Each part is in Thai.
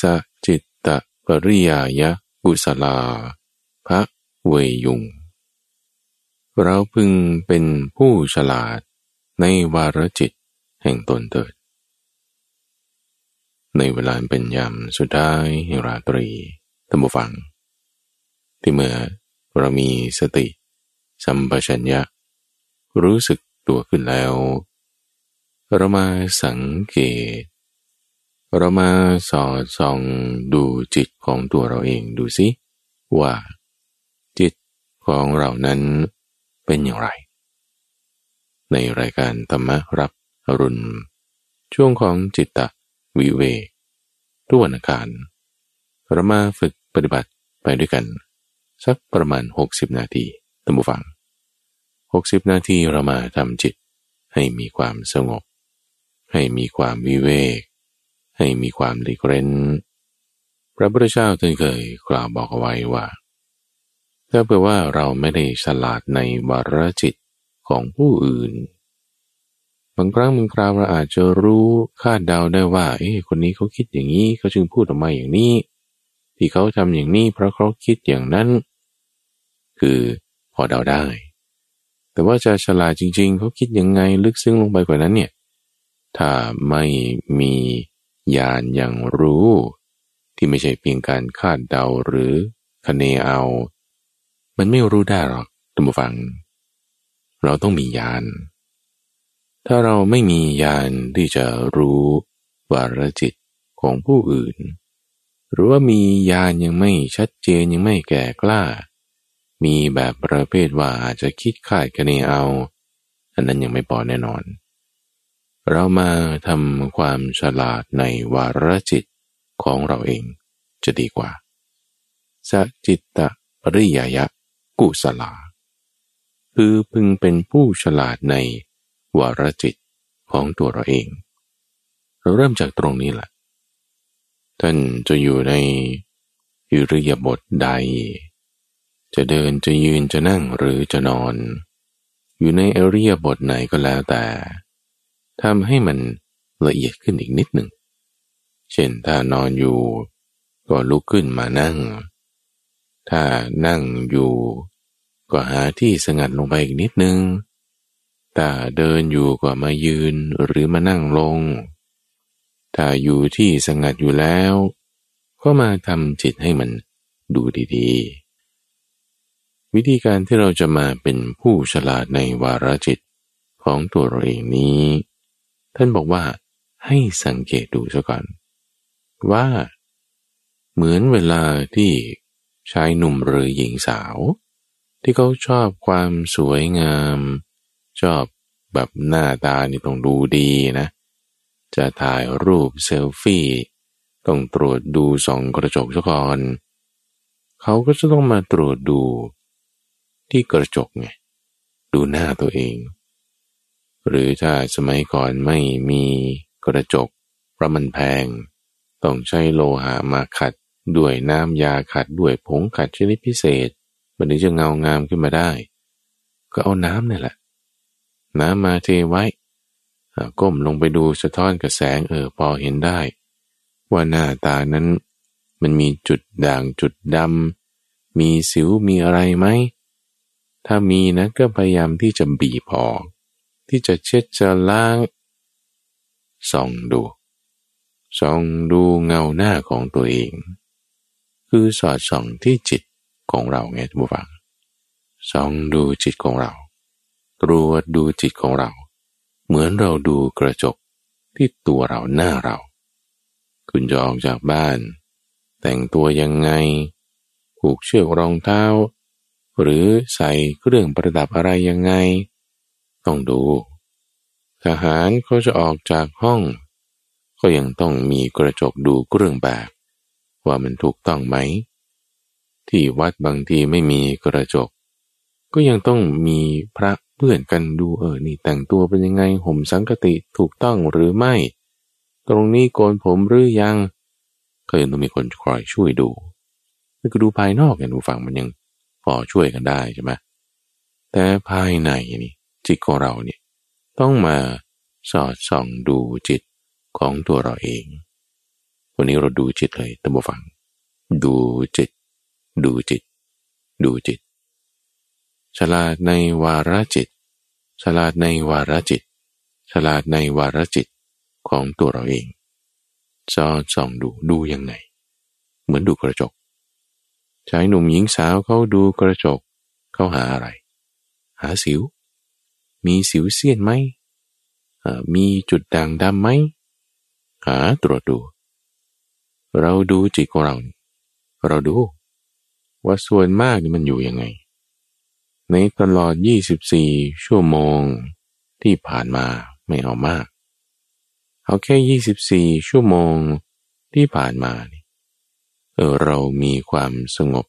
สจิตตปริยายะกุศลาพระเวยุง เราพึงเป็นผู้ฉลาดในวารจิตแห่งตนเถิด ในเวลาเป็นยามสุดท้ายแห่งราตรีตัมบูฟัง ที่เมื่อเรามีสติ สัมปชัญญะ รู้สึกตัวขึ้นแล้ว เรามาสังเกต เรามาสอดส่องดูจิตของตัวเราเองดูสิว่าจิตของเรานั้นเป็นอย่างไร ในรายการธรรมรับอรุณ ช่วงของจิตตวิเวกทุกวันอังคารเรามาฝึกปฏิบัติไปด้วยกัน สักประมาณ 60 นาทีตั้งบูฟัง 60 นาทีเรามาทำจิตให้มีความสงบ ให้มีความวิเวก ให้มีความหลีกเร้นพระพุทธเจ้าท่านเคยกล่าวบอกเอาไว้ว่า ถ้าเผื่อว่าเราไม่ได้ฉลาดในวารจิตของผู้อื่น บางครั้งบางคราวเราอาจจะรู้คาดเดาได้ว่า เอ้คนนี้เขาคิดอย่างนี้เขาจึงพูดออกมาอย่างนี้ ที่เขาทำอย่างนี้เพราะเขาคิดอย่างนั้น คือพอเดาได้ แต่ว่าจะฉลาดจริง ๆเขาคิดยังไงลึกซึ้งลงไปกว่านั้นเนี่ยถ้าไม่มี ญาณอย่างรู้ ที่ไม่ใช่เพียงการคาดเดาหรือคะเนเอา มันไม่รู้ได้หรอกท่านผู้ฟัง เราต้องมีญาณถ้าเราไม่มีญาณที่จะรู้วารจิตของผู้อื่น หรือว่ามีญาณยังไม่ชัดเจนยังไม่แก่กล้า มีแบบประเภทว่าอาจจะคิดคาดคะเนเอาอันนั้นยังไม่พอแน่นอน เรามาทำความฉลาดในวารจิตของเราเองจะดีกว่าสจิตตปริยายะกุศลา คือพึงเป็นผู้ฉลาดในวารจิตของตัวเราเอง เราเริ่มจากตรงนี้แหละ ท่านจะอยู่ในอิริยาบถใด จะเดินจะยืนจะนั่งหรือจะนอน อยู่ในอริยบทไหนก็แล้วแต่ ทำให้มันละเอียดขึ้นอีกนิดหนึ่ง เช่นถ้านอนอยู่ก็ลุกขึ้นมานั่ง ถ้านั่งอยู่ ก็หาที่สงัดลงไปอีกนิดนึง ถ้าเดินอยู่ก็มายืนหรือมานั่งลง ถ้าอยู่ที่สงัดอยู่แล้ว ก็มาทำจิตให้มันดูดีๆ วิธีการที่เราจะมาเป็นผู้ฉลาดในวาระจิตของตัวเราเองนี้ ท่านบอกว่าให้สังเกตดูซะก่อน ว่า เหมือนเวลาที่ชายหนุ่มหรือหญิงสาว ที่เขาชอบความสวยงาม ชอบแบบหน้าตานี่ต้องดูดีนะ จะถ่ายรูปเซลฟี่ต้องตรวจดูส่องกระจกซะก่อน เขาก็จะต้องมาตรวจดูที่กระจกไง ดูหน้าตัวเอง หรือถ้าสมัยก่อนไม่มีกระจกเพราะมันแพง ต้องใช้โลหะมาขัด ด้วยน้ำยาขัดด้วยผงขัดชนิดพิเศษ มันถึงจะเงางามขึ้นมาได้ ก็เอาน้ำนี่แหละ น้ำมาเทไว้ก้มลงไปดูสะท้อนกับแสงเออพอเห็นได้ ว่าหน้าตานั้น มันมีจุดด่างจุดดำมีสิวมีอะไรไหมถ้ามีนะก็พยายามที่จะบีบออก ที่จะเช็ดจะล้างส่องดูส่องดูเงาหน้าของตัวเอง คือสอดส่องที่จิตของเราไงทุกฝังส่องดูจิตของเรา ตรวจดูจิตของเรา เหมือนเราดูกระจกที่ตัวเราหน้าเรา คุณจะออกจากบ้าน แต่งตัวยังไง ผูกเชือกรองเท้า หรือใส่เครื่องประดับอะไรยังไง ต้องดู ทหารเขาจะออกจากห้อง ก็ยังต้องมีกระจกดูเครื่องแบบ ว่ามันถูกต้องไหม ที่วัดบางทีไม่มีกระจก ก็ยังต้องมีพระเพื่อนกันดูเออนี่แต่งตัวเป็นยังไงห่มสังกติถูกต้องหรือไม่ ตรงนี้โกนผมหรือยังก็ยังต้องมีคนคอยช่วยดูไม่ก็ดูภายนอกอย่างดูฟังมันยังพอช่วยกันได้ใช่ไหมแต่ภายในนี่ จิตของเราเนี่ยต้องมาสอดส่องดูจิตของตัวเราเอง วันนี้เราดูจิตเลยตั้งฟัง ดูจิต ดูจิต ดูจิต ฉลาดในวาระจิต ฉลาดในวาระจิต ฉลาดในวาระจิตของตัวเราเองจอส่องดูดูยังไง เหมือนดูกระจกชายหนุ่มหญิงสาวเขาดูกระจกเขาหาอะไร หาสิว มีสิวเสียนไหม มีจุดด่างดำไหม หาตรวจดู เราดูจิตของเรา เราดู ว่าส่วนมากนี่มันอยู่ยังไง ในตลอด 24 ชั่วโมงที่ผ่านมาไม่เอามาก เอาแค่ 24 ชั่วโมงที่ผ่านมานี่เออเรามีความสงบ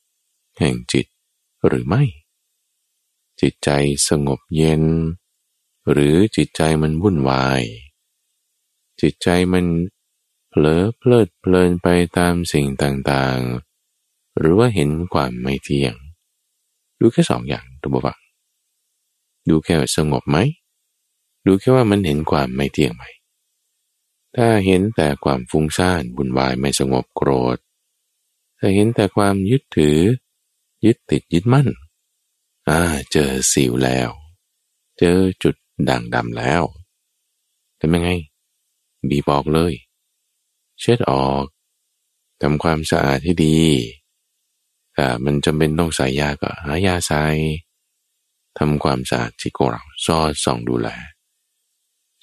แห่งจิตหรือไม่ จิตใจสงบเย็น หรือจิตใจมันวุ่นวาย จิตใจมันเผลอเพลิดเพลินไปตามสิ่งต่างๆ หรือว่าเห็นความไม่เที่ยง ดูแค่สองอย่างตัวบังดูแค่สงบไหม ดูแค่ว่ามันเห็นความไม่เที่ยงไหม ถ้าเห็นแต่ความฟุ้งซ่านบุญวายไม่สงบโกรธ ถ้าเห็นแต่ความยึดถือ ยึดติดยึดมั่น อ่าเจอสิวแล้ว เจอจุด ด่างดำแล้วทำยังไง บีบออกเลย เช็ดออกทำความสะอาดให้ดีถ้ามันจำเป็นต้องใส่ยาก็หายาใส่ทำความสะอาดที่กเราซอดส่องดูแล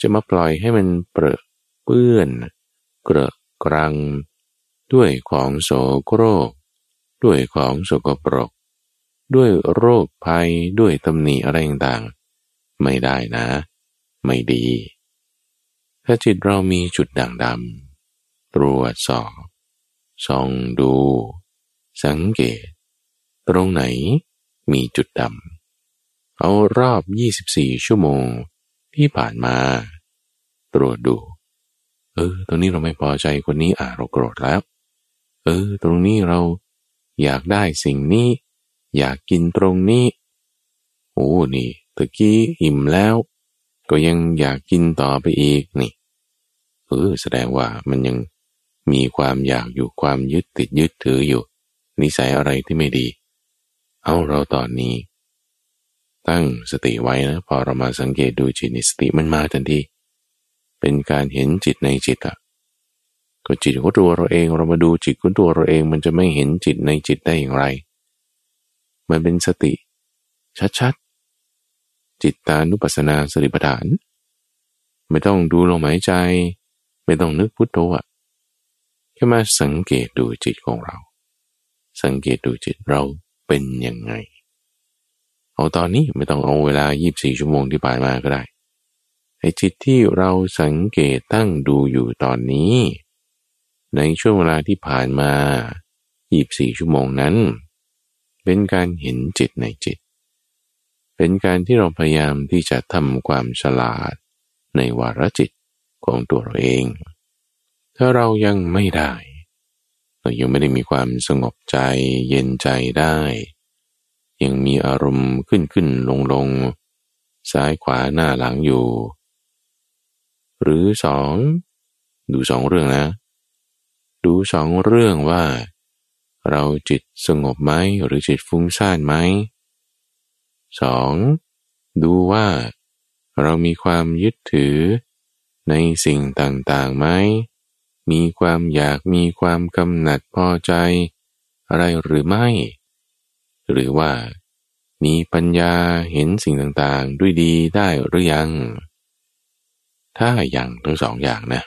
จะมาปล่อยให้มันเปรอะเปื้อน เกระกรัง ด้วยของโสโครก ด้วยของโสกปรก ด้วยโรคภัยด้วยตำหนิอะไรต่างๆ ไม่ได้นะ ไม่ดี ถ้าจิตเรามีจุดด่างดำตรวจสอบส่องดู สังเกต ตรงไหนมีจุดดำเอารอบ 24 ชั่วโมงที่ผ่านมา ตรวจดู เออ ตรงนี้เราไม่พอใจคนนี้อ่าเราโกรธแล้ว เออ ตรงนี้เราอยากได้สิ่งนี้ อยากกินตรงนี้โอ้นี่ ตะกี้อิ่มแล้ว ก็ยังอยากกินต่อไปอีกนี่เออแสดงว่ามันยังมีความอยากอยู่ความยึดติดยึดถืออยู่ นิสัยอะไรที่ไม่ดี เอาเราตอนนี้ ตั้งสติไว้นะพอเรามาสังเกตดูจิตนิสติมันมาทันทีเป็นการเห็นจิตในจิตอะก็จิตของตัวเราเองเรามาดูจิตของตัวเราเองมันจะไม่เห็นจิตในจิตได้อย่างไร มันเป็นสติ ชัด จิตตานุปัสสนาสติปัฏฐาน ไม่ต้องดูลมหายใจ ไม่ต้องนึกพุทโธอะแค่มาสังเกตดูจิตของเรา สังเกตดูจิตเราเป็นยังไง เอาตอนนี้ไม่ต้องเอาเวลา 24 ชั่วโมงที่ผ่านมาก็ได้ไอ้จิตที่เราสังเกตตั้งดูอยู่ตอนนี้ ในช่วงเวลาที่ผ่านมา 24 ชั่วโมงนั้น เป็นการเห็นจิตในจิต เป็นการที่เราพยายามที่จะทำความฉลาดในวารจิตของตัวเราเอง ถ้าเรายังไม่ได้ เรายังไม่ได้มีความสงบใจเย็นใจได้ ยังมีอารมณ์ขึ้นขึ้นลงลงซ้ายขวาหน้าหลังอยู่ หรือสองดูสองเรื่องนะ ดูสองเรื่องว่า เราจิตสงบไหมหรือจิตฟุ้งซ่านไหม สองดูว่าเรามีความยึดถือในสิ่งต่างๆไหม มีความอยากมีความกำหนัดพอใจ อะไรหรือไม่ หรือว่า มีปัญญาเห็นสิ่งต่างๆด้วยดีได้หรือยัง ถ้าอย่างทั้งสองอย่างนะ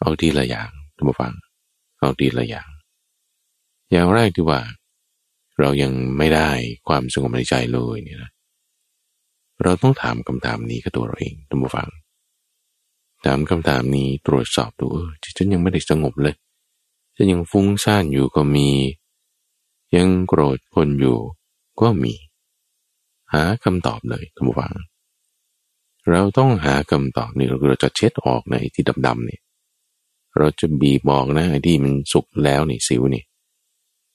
เอาทีละอย่างท่านผู้ฟัง เอาทีละอย่าง อย่างแรกที่ว่า เรายังไม่ได้ความสงบในใจเลยเนี่ยนะเราต้องถามคำถามนี้กับตัวเราเองท่านผู้ฟัง ถามคำถามนี้ตรวจสอบดูจิตฉันยังไม่ได้สงบเลยฉันยังฟุ้งซ่านอยู่ก็มี ยังโกรธคนอยู่ก็มี หาคำตอบเลยท่านผู้ฟัง เราต้องหาคำตอบนี่เราจะเช็ดออกในที่ดำๆเนี่ยเราจะบีบบอกนะไอ้ที่มันสุกแล้วนี่สิวนี่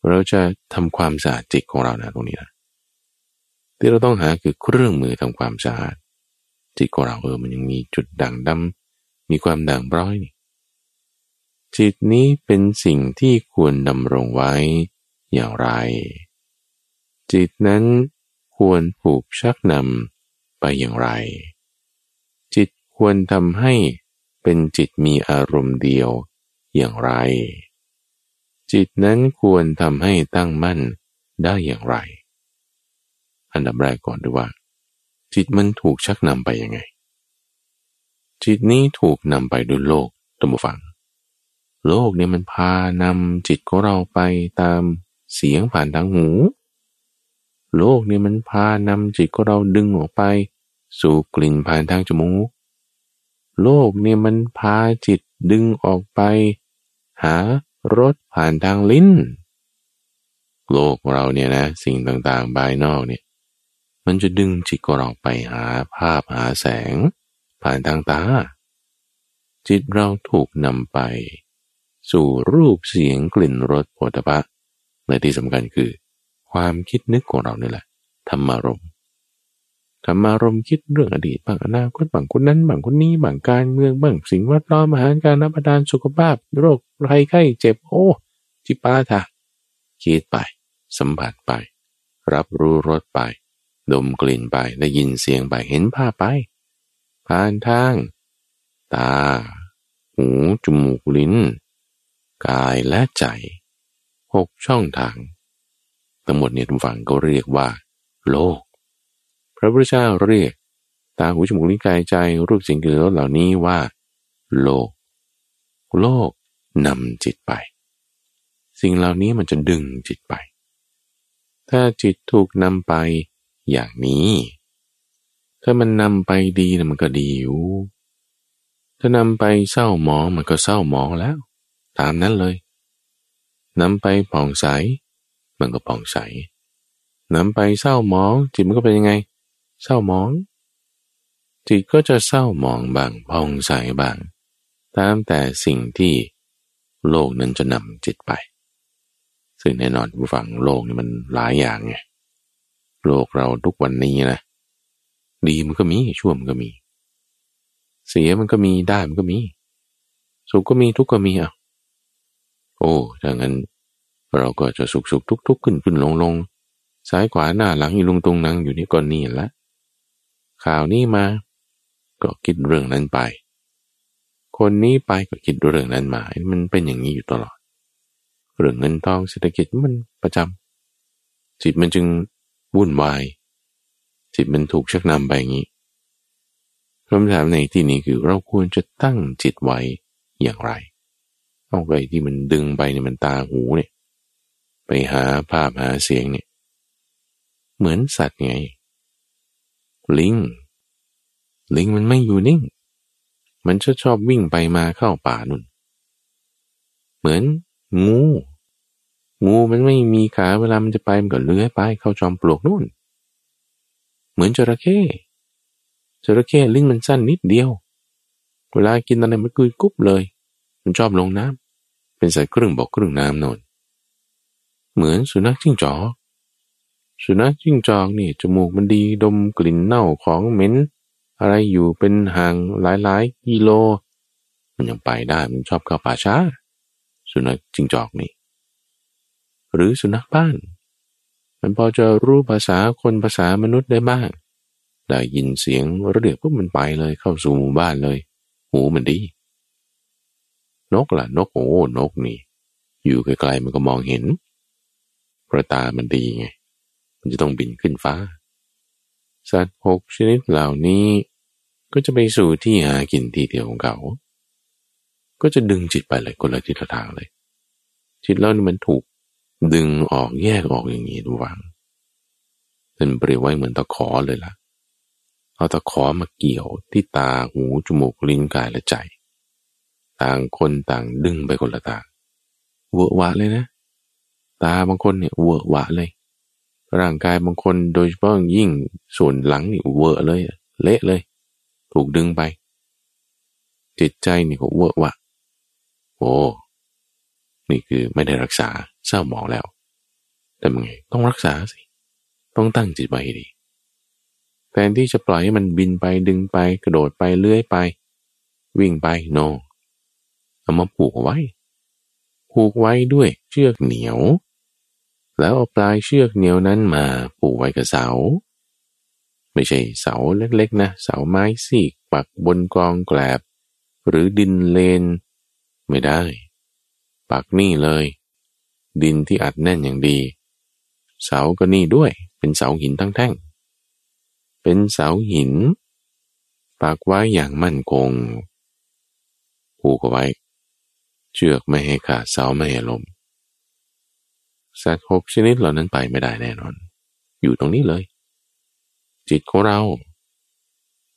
เราจะทำความสะอาดจิตของเรานะตรงนี้นะที่เราต้องหาคือเครื่องมือทำความสะอาดจิตของเราเออมันยังมีจุดด่างดำมีความด่างร้อยนี่ใจจิตนี้เป็นสิ่งที่ควรดำรงไว้อย่างไร จิตนั้นควรผูกชักนำไปอย่างไร จิตควรทำให้เป็นจิตมีอารมณ์เดียวอย่างไร จิตนั้นควรทำให้ตั้งมั่นได้อย่างไร อันดับแรกก่อนดูว่า จิตมันถูกชักนำไปยังไง จิตนี้ถูกนำไปด้วยโลกตัมฟัง โลกเนี่ยมันพานำจิตของเราไปตามเสียงผ่านทางหู โลกเนี่ยมันพานำจิตของเราดึงออกไป สู่กลิ่นผ่านทางจมูก โลกเนี่ยมันพาจิตดึงออกไป หา รสผ่านทางลิ้น โลกเราเนี่ยนะ สิ่งต่างๆภายนอกเนี่ย มันจะดึงจิตของเราไปหาภาพหาแสง ผ่านทางตา จิตเราถูกนำไป สู่รูปเสียงกลิ่นรสโผฏฐะและที่สำคัญคือ ความคิดนึกของเราเนี่ยแหละธรรมารม ธรรมารมคิดเรื่องอดีตบางอนาคตบางคนนั้นบางคนนี้บางการเมืองบางสิ่งแวดล้อมอาหารการรับประทานสุขภาพ โรคไรไข้เจ็บโอ้จิปาถะคิดไป สัมผัสไป รับรู้รสไป ดมกลิ่นไปได้ยินเสียงไปเห็นภาพไป ผ่านทาง ตา หูจมูกลิ้น กายและใจหกช่องทาง ทั้งหมดเนี่ยทุกฝั่งก็เรียกว่า โลก พระพุทธเจ้าเรียก ตาหูจมูกลิ้นกายใจรูปสิ่งเกิดเหล่านี้ว่า โลก โลกนำจิตไป สิ่งเหล่านี้มันจะดึงจิตไป ถ้าจิตถูกนำไปอย่างนี้ ถ้ามันนำไปดีนะมันก็ดีอยู่ถ้านำไปเศร้าหมองมันก็เศร้าหมองแล้ว ตามนั้นเลยนำไปผ่องใส มันก็ผ่องใสนำไปเศร้าหมองจิตมันก็เป็นยังไง เศร้าหมอง จิตก็จะเศร้าหมองบางผ่องใสบาง ตามแต่สิ่งที่โลกนั้นจะนำจิตไป ซึ่งแน่นอนผู้ฟังโลกนี่มันหลายอย่างไงโลกเราทุกวันนี้นะดีมันก็มีชั่วมันก็มี เสียมันก็มีได้มันก็มี สุขก็มีทุกข์ก็มีอะโอ้ถ้างั้น เราก็จะสุขสุขทุกทุกขึ้นขึ้นลงลงซ้ายขวาหน้าหลังอีลุงตรงนั่งอยู่นี่ก่อนนี่ละ ข่าวนี้มา ก็คิดเรื่องนั้นไป คนนี้ไปก็คิดเรื่องนั้นมา มันเป็นอย่างนี้อยู่ตลอด เรื่องเงินทองเศรษฐกิจมันประจำจิตมันจึงวุ่นวาย จิตมันถูกชักนำไปอย่างนี้คำถามในที่นี้คือเราควรจะตั้งจิตไว้อย่างไรเอาไปที่มันดึงไปเนี่ยมันตาหูเนี่ย ไปหาภาพหาเสียงเนี่ย เหมือนสัตว์ไง ลิง ลิงมันไม่อยู่นิ่ง มันจะชอบวิ่งไปมาเข้าป่านุ่น เหมือนงู งูมันไม่มีขาเวลามันจะไปมันก็เลื้อยไปเข้าจอมปลวกนู่น เหมือนจระเข้จระเข้ลิงมันสั้นนิดเดียว เวลากินอะไรมันกุยกุ๊บเลย มันชอบลงน้ำเป็นสายครึ่งบอกครึ่งน้ำนน เหมือนสุนัขจิ้งจอก สุนัขจิ้งจอกนี่จมูกมันดีดมกลิ่นเน่าของเหม็นอะไรอยู่เป็นห่างหลายๆกิโล มันยังไปได้มันชอบเข้าป่าช้า สุนัขจิ้งจอกนี่ หรือสุนัขบ้าน มันพอจะรู้ภาษาคนภาษามนุษย์ได้บ้างได้ยินเสียงระเดียปุ๊บมันไปเลยเข้าสู่หมู่บ้านเลย หูมันดี นกละ่ะ นกโอ้นกนี่ อยู่ไกลๆมันก็มองเห็นเพราะตามันดีไง มันจะต้องบินขึ้นฟ้า สัตว์หกชนิดเหล่านี้ ก็จะไปสู่ที่หากินที่เดียวของเขา ก็จะดึงจิตไปเลยคนละทิศทางเลย จิตเรานี่มันถูกดึงออกแยกออกอย่างนี้ดูวังเป็นเปรียบไว้เหมือนตะขอเลยล่ะ เอาตะขอมาเกี่ยวที่ตาหูจมูกลิ้นกายและใจ ต่างคนต่างดึงไปคนละทางเวอะวะเลยนะ ตาบางคนเนี่ยเวอะวะเลย ร่างกายบางคนโดยเฉพาะยิ่งส่วนหลังนี่เวอะเลย เละเลย ถูกดึงไป จิตใจนี่ก็เวอะวะโอ้นี่คือไม่ได้รักษาเศร้าหมองแล้วแต่ไงต้องรักษาสิ ต้องตั้งจิตไว้ดีแทนที่จะปล่อยให้มันบินไปดึงไปกระโดดไปเลื้อยไป วิ่งไปโนเอามาผูกไว้ ผูกไว้ด้วยเชือกเหนียว แล้วเอาปลายเชือกเหนียวนั้นมาผูกไว้กับเสา ไม่ใช่เสาเล็กๆนะเสาไม้สีกปักบนกองแกลบ หรือดินเลน ไม่ได้ ปักนี่เลย ดินที่อัดแน่นอย่างดี เสาก็นี่ด้วย เป็นเสาหินทั้งแท่ง เป็นเสาหิน ปักไว้อย่างมั่นคงผูกไว้ เชือกไม่ให้ขาดเสาไม่ให้ลม สัตว์หกชนิดเหล่านั้นไปไม่ได้แน่นอน อยู่ตรงนี้เลย จิตของเรา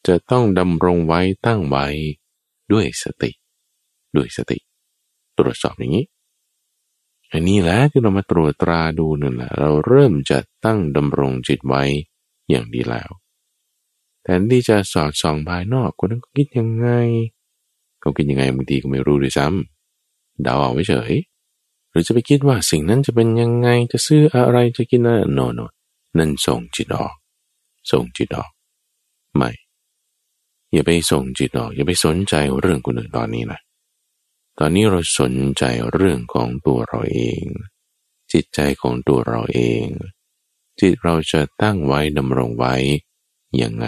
จะต้องดำรงไว้ตั้งไว้ด้วยสติ ด้วยสติ ตรวจสอบอย่างนี้อันนี้แหละที่เรามาตรวจตราดูนั่นแหละเราเริ่มจะตั้งดำรงจิตไว้อย่างดีแล้วแทนที่จะสอดส่องภายนอกคนนั้นก็คิดยังไง เขาคิดยังไงบางทีก็ไม่รู้ด้วยซ้ำเดาเอาไว้เฉย หรือจะไปคิดว่าสิ่งนั้นจะเป็นยังไงจะซื้ออะไรจะกินอะไรโนโนนั่นส่งจิตออกส่งจิตออก ไม่ อย่าไปส่งจิตออก อย่าไปสนใจเรื่องคนอื่นตอนนี้นะตอนนี้เราสนใจเรื่องของตัวเราเอง จิตใจของตัวเราเอง จิตเราจะตั้งไว้ดำรงไว้ยังไง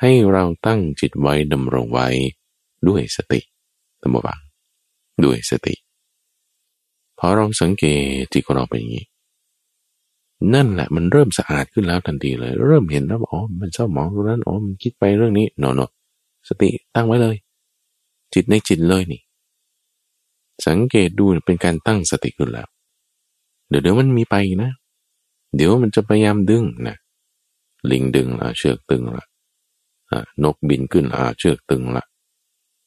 ให้เราตั้งจิตไว้ดำรงไว้ด้วยสติตัมบังด้วยสติ พอเราสังเกตจิตของเราเป็นอย่างนี้ นั่นแหละมันเริ่มสะอาดขึ้นแล้วทันทีเลย เริ่มเห็นแล้วอ๋อมันเศร้าหมองตรงนั้นอ๋อมันคิดไปเรื่องนี้โนโนสติตั้งไว้เลย จิตในจิตเลยนี่ สังเกตดูเป็นการตั้งสติขึ้นแล้ว เดี๋ยวเดี๋ยวมันมีไปนะ เดี๋ยวมันจะพยายามดึงนะลิงดึงละเชือกตึงละนกบินขึ้นอาเชือกตึงละ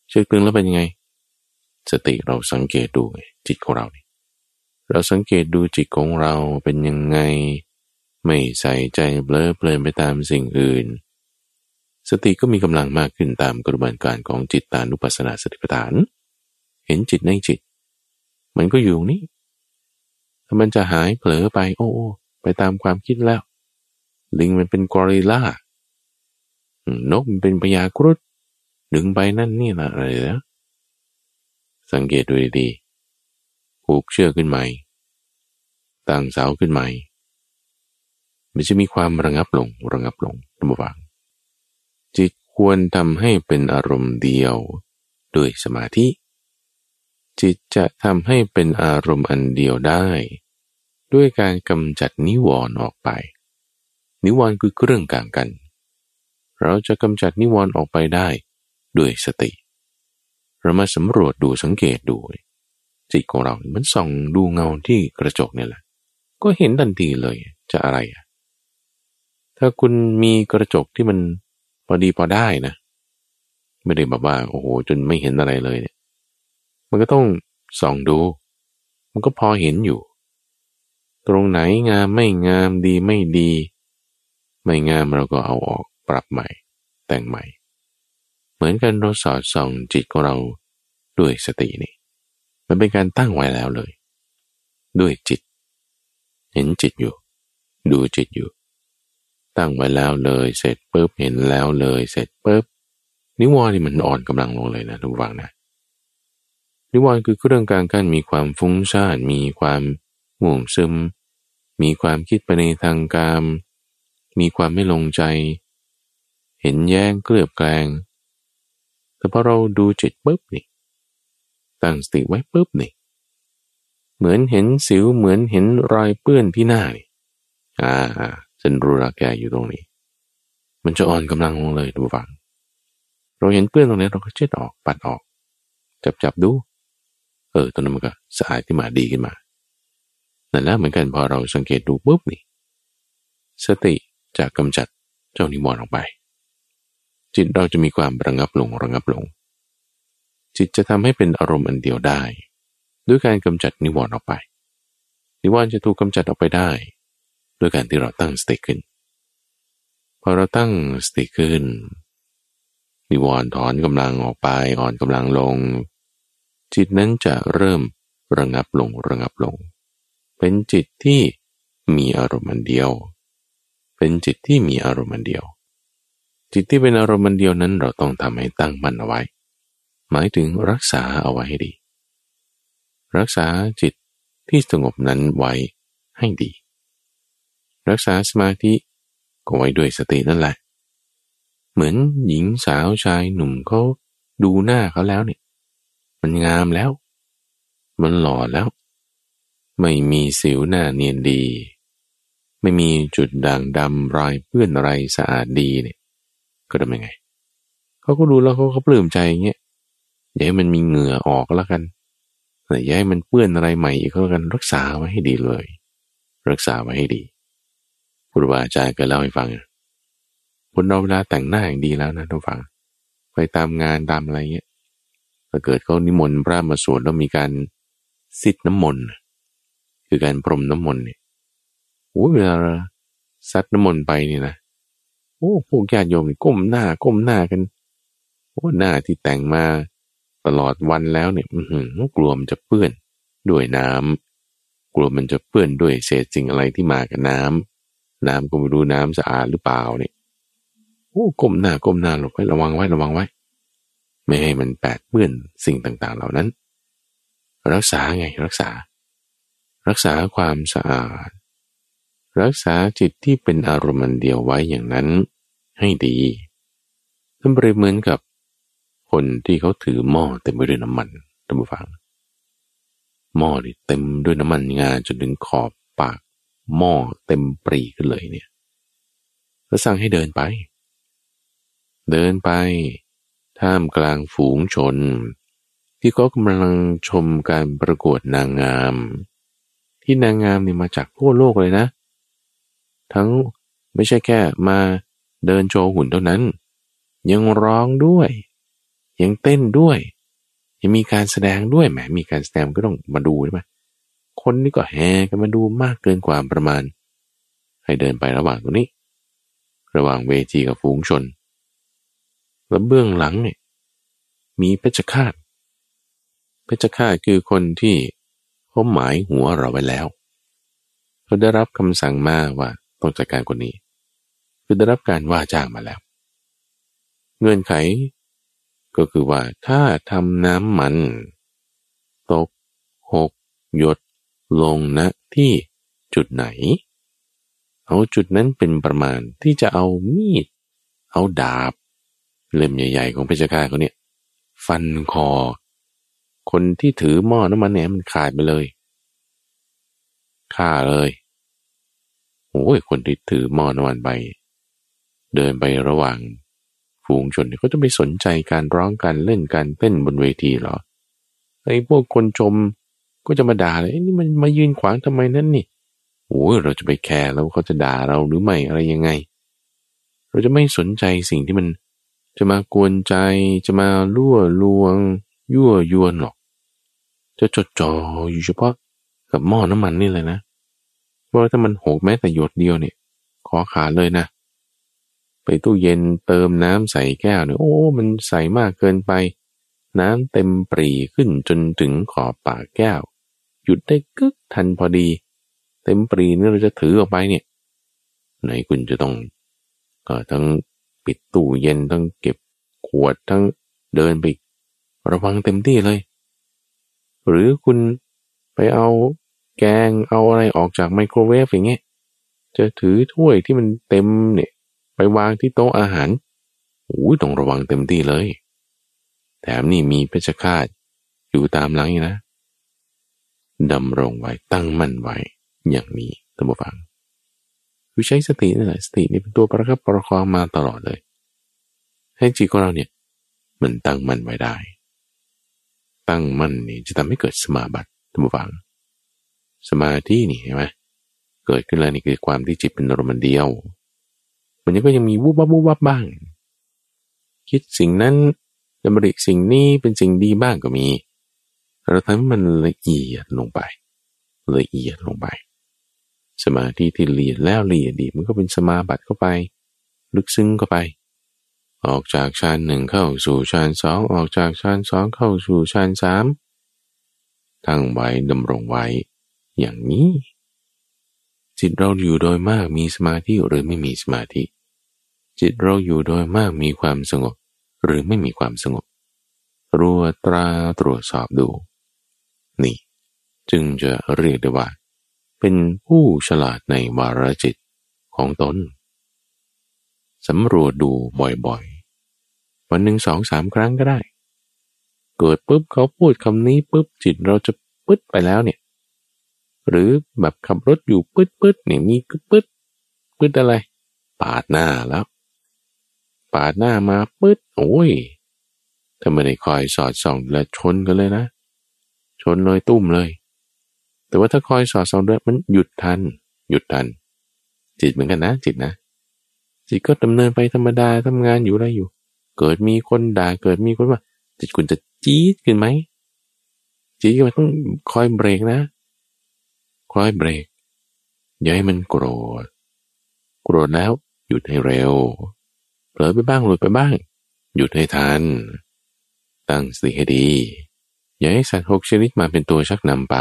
เชือกตึงแล้วเป็นยังไง สติเราสังเกตดูจิตของเรานี่ เราสังเกตดูจิตของเราเป็นยังไง ไม่ใส่ใจเบลอเพลินไปตามสิ่งอื่น สติก็มีกำลังมากขึ้นตามกระบวนการของจิตตานุปัสสนาสติปัฏฐาน เห็นจิตในจิต มันก็อยู่นี่ถ้ามันจะหายเผลอไปโอ้ไปตามความคิดแล้ว ลิงมันเป็นกอริลลานกมันเป็นพญากรุดดึงไปนั่นนี่ละอะไรนะสังเกตดูดีๆ ผูกเชือกขึ้นใหม่ ตั้งเสาขึ้นใหม่ มันจะมีความระงับลงระงับลงระวังจิตควรทำให้เป็นอารมณ์เดียวด้วยสมาธิ จิตจะทำให้เป็นอารมณ์อันเดียวได้ ด้วยการกำจัดนิวรณ์ออกไป นิวรณ์คือเครื่องกลางกัน เราจะกำจัดนิวรณ์ออกไปได้ด้วยสติเรามาสำรวจดูสังเกตดู จิตของเรา มันส่องดูเงาที่กระจกเนี่ยแหละ ก็เห็นทันทีเลยจะอะไรอะ ถ้าคุณมีกระจกที่มันพอดีพอได้นะ ไม่ได้แบบว่า โอ้โห จนไม่เห็นอะไรเลยเนี่ย มันก็ต้องส่องดู มันก็พอเห็นอยู่ ตรงไหนงามไม่งามดีไม่ดี ไม่งามเราก็เอาออกปรับใหม่ แต่งใหม่ เหมือนกันเราสอดส่องจิตของเราด้วยสตินี่ มันเป็นการตั้งไว้แล้วเลย ด้วยจิต เห็นจิตอยู่ ดูจิตอยู่ ตั้งไว้แล้วเลย เสร็จปุ๊บเห็นแล้วเลย เสร็จปุ๊บนิวรณ์นี่มันอ่อนกำลังลงเลยนะทุกฝังนะนิวรณ์คือเครื่องกลางกั้นมีความฟุ้งซ่านมีความห่วงซึม มีความคิดไปในทางกามมีความไม่ลงใจ เห็นแย้งเกลือบแกลงแต่พอเราดูจิตปุ๊บนี่ ตั้งสติไว้ปุ๊บนี่เหมือนเห็นสิวเหมือนเห็นรอยเปื้อนที่หน้านี่อ่าฉันรู้ละแกอยู่ตรงนี้ มันจะอ่อนกำลังลงเลยดูฟัง เราเห็นเปื้อนตรงนี้เราก็เช็ดออกปัดออก จับจับดู เออตอนนั้นมันก็สะอาดขึ้นมาดีขึ้นมานั่นแหละเหมือนกันพอเราสังเกตดูปุ๊บนี่ สติจะกำจัดเจ้านิวรณ์ออกไป จิตเราจะมีความระงับลงระงับลง จิตจะทำให้เป็นอารมณ์อันเดียวได้ ด้วยการกำจัดนิวรณ์ออกไป นิวรณ์จะถูกกำจัดออกไปได้ ด้วยการที่เราตั้งสติขึ้น พอเราตั้งสติขึ้น นิวรณ์ถอนกำลังออกไปอ่อนกำลังลง จิตนั้นจะเริ่มระงับลงระงับลง เป็นจิตที่มีอารมณ์อันเดียว เป็นจิตที่มีอารมณ์อันเดียว จิตที่เป็นอารมณ์อันเดียวนั้นเราต้องทำให้ตั้งมั่นเอาไว้ หมายถึงรักษาเอาไว้ให้ดี รักษาจิตที่สงบนั้นไว้ให้ดี รักษาสมาธิก็ไว้ด้วยสตินั่นแหละ เหมือนหญิงสาวชายหนุ่มเขาดูหน้าเขาแล้วเนี่ย มันงามแล้ว มันหล่อแล้ว ไม่มีสิวหน้าเนียนดี ไม่มีจุดด่างดำรอยเปื้อนอะไรสะอาดดีเนี่ย ก็ทำยังไง เขาก็ดูแล้วเขาเขาปลื้มใจอย่างเงี้ย อย่าให้มันมีเหงื่อออกแล้วกันแต่อย่าให้มันเปื้อนอะไรใหม่อีกแล้วกันรักษาไว้ให้ดีเลย รักษาไว้ให้ดีครูบาอาจารย์ก็เล่าให้ฟังคนเราเวลาแต่งหน้าอย่างดีแล้วนะทุกฝัง ไปตามงานตามอะไรเงี้ยถ้าเกิดเขานิมนต์พระมาสวดแล้วมีการสิทน้ำมนต์คือการพรมน้ำมนต์เนี่ยโอ้เวลาซัดน้ำมนต์ไปนี่นะโอ้พวกญาติโยมก้มหน้าก้มหน้ากันโอ้หน้าที่แต่งมา ตลอดวันแล้วเนี่ยกลัวมันจะเปื้อนด้วยน้ำกลัวมันจะเปื้อนด้วยเศษสิ่งอะไรที่มากับน้ำน้ำก็ไม่รู้น้ำสะอาดหรือเปล่าเนี่ยโอ้ก้มหน้าก้มหน้าหลบไว้ระวังไว้ระวังไว้ ไม่ให้มันแปดเปื้อนสิ่งต่างๆ เหล่านั้น รักษาไงรักษา รักษาความสะอาด รักษาจิตที่เป็นอารมณ์เดียวไว้อย่างนั้นให้ดีท่านเปรียบเหมือนกับ คนที่เขาถือหม้อเต็มไปด้วยน้ำมันท่านผู้ฟัง หม้อนี่เต็มด้วยน้ำมันงาจนถึงขอบปาก หม้อเต็มปรีขึ้นเลยเนี่ยแล้วสั่งให้เดินไป เดินไป ท่ามกลางฝูงชน ที่เขากำลังชมการประกวดนางงาม ที่นางงามนี่มาจากทั่วโลกเลยนะ ทั้งไม่ใช่แค่มาเดินโชว์หุ่นเท่านั้น ยังร้องด้วย ยังเต้นด้วย ยังมีการแสดงด้วยแหมมีการแสดงก็ต้องมาดูใช่ไหมคนนี่ก็แห่กันมาดูมากเกินความประมาณ ให้เดินไประหว่างตรงนี้ ระหว่างเวทีกับฝูงชน แล้วเบื้องหลังเนี่ยมีเพชฌฆาตเพชฌฆาตคือคนที่เขาหมายหัวเราไว้แล้วเขาได้รับคำสั่งมาว่าต้องจัดการคนนี้ คือได้รับการว่าจ้างมาแล้ว เงื่อนไข ก็คือว่าถ้าทำน้ำมัน ตกหกหยดลงณนะที่จุดไหน เอาจุดนั้นเป็นประมาณที่จะเอามีด เอาดาบ เล่มใหญ่ๆของเพชฌฆาตเขาเนี่ย ฟันคอ คนที่ถือหม้อน้ำมันเนี่ยมันขาดไปเลยฆ่าเลยโอ้ยคนที่ถือหม้อน้ำมันไป เดินไประหว่าง ฝูงชนเขาจะไม่สนใจการร้องการเล่นการเต้นบนเวทีหรอไอ้พวกคนชมก็จะมาด่าเลยนี่มันมายืนขวางทำไมนั่นนี่โอ้ยเราจะไปแคร์แล้วเขาจะด่าเราหรือไม่อะไรยังไง เราจะไม่สนใจสิ่งที่มัน จะมากวนใจจะมาล่วลวง ยั่วยวนหรอก จะจดจ่ออยู่เฉพาะกับหม้อน้ำมันนี่เลยนะเพราะถ้ามันโหกแม้แต่หยดเดียวเนี่ย ขอขาเลยนะ ไปตู้เย็นเติมน้ำใส่แก้วเนี่ยโอ้ มันใส่มากเกินไป น้ำเต็มปรีขึ้นจนถึงขอบปากแก้ว หยุดได้กึกทันพอดี เต็มปรีนี่เราจะถือออกไปเนี่ยไหนคุณจะต้องก็ทั้งปิดตู้เย็นทั้งเก็บขวดทั้งเดินไป ระวังเต็มที่เลย หรือคุณไปเอาแกงเอาอะไรออกจากไมโครเวฟอย่างเงี้ยจะถือถ้วยที่มันเต็มเนี่ย วางที่โต๊ะอาหารโอ้ยต้องระวังเต็มที่เลย แถมนี่มีเพชฌฆาตอยู่ตามหลังนะดำรงไว้ตั้งมั่นไว้อย่างนี้ท่านผู้ฟังคือใช้สตินี่แหละสตินี่เป็นตัวประคับประคองมาตลอดเลย ให้จิตของเราเนี่ยมันตั้งมั่นไว้ได้ ตั้งมั่นนี่จะทำให้เกิดสมาบัติท่านผู้ฟัง สมาธินี่เห็นไหมเกิดขึ้นแล้วนี่คือความที่จิตเป็นอารมณ์เดียว มันก็ยังมีวุบวับวุบวับบ้าง คิดสิ่งนั้นดำริสิ่งนี้เป็นสิ่งดีบ้างก็มี เราทำให้มันละเอียดลงไป ละเอียดลงไป สมาธิที่ละเอียดแล้วละเอียดดีมันก็เป็นสมาบัติเข้าไป ลึกซึ้งเข้าไป ออกจากฌานหนึ่งเข้าสู่ฌานสองออกจากฌานสองเข้าสู่ฌานสามตั้งไว้ดำรงไว้อย่างนี้ จิตเราอยู่โดยมากมีสมาธิหรือไม่มีสมาธิ จิตเราอยู่โดยมากมีความสงบ หรือไม่มีความสงบรัวตราตรวจสอบดู นี่ จึงจะเรียกได้ว่า เป็นผู้ฉลาดในวารจิตของตนสำรวจดูบ่อยๆ วันหนึ่งสองสามครั้งก็ได้ เกิดปุ๊บเขาพูดคำนี้ปุ๊บจิตเราจะปึ๊ดไปแล้วเนี่ย หรือแบบขับรถอยู่ปึ๊ดปึ๊ดเนี่ยมีกึปึ๊ดปึ๊ดอะไร ปาดหน้าแล้ว ปาดหน้ามาปึ๊ดโอ้ยถ้าไม่ได้คอยสอดส่องและชนกันเลยนะ ชนเลยตุ้มเลย แต่ว่าถ้าคอยสอดส่องด้วยมันหยุดทัน หยุดทัน จิตเหมือนกันนะ จิตนะ จิตก็ดำเนินไปธรรมดาทำงานอยู่อะไรอยู่ เกิดมีคนด่าเกิดมีคนว่าจิตคุณจะจี๊ดขึ้นไหมจี๊ดมันต้องคอยเบรกนะ คล้อยเบรกอย่าให้มันโกรธ โกรธแล้วหยุดให้เร็ว เผลอไปบ้างหลุดไปบ้าง หยุดให้ทัน ตั้งสติให้ดี อย่าให้สัตว์หกชนิดมาเป็นตัวชักนำไป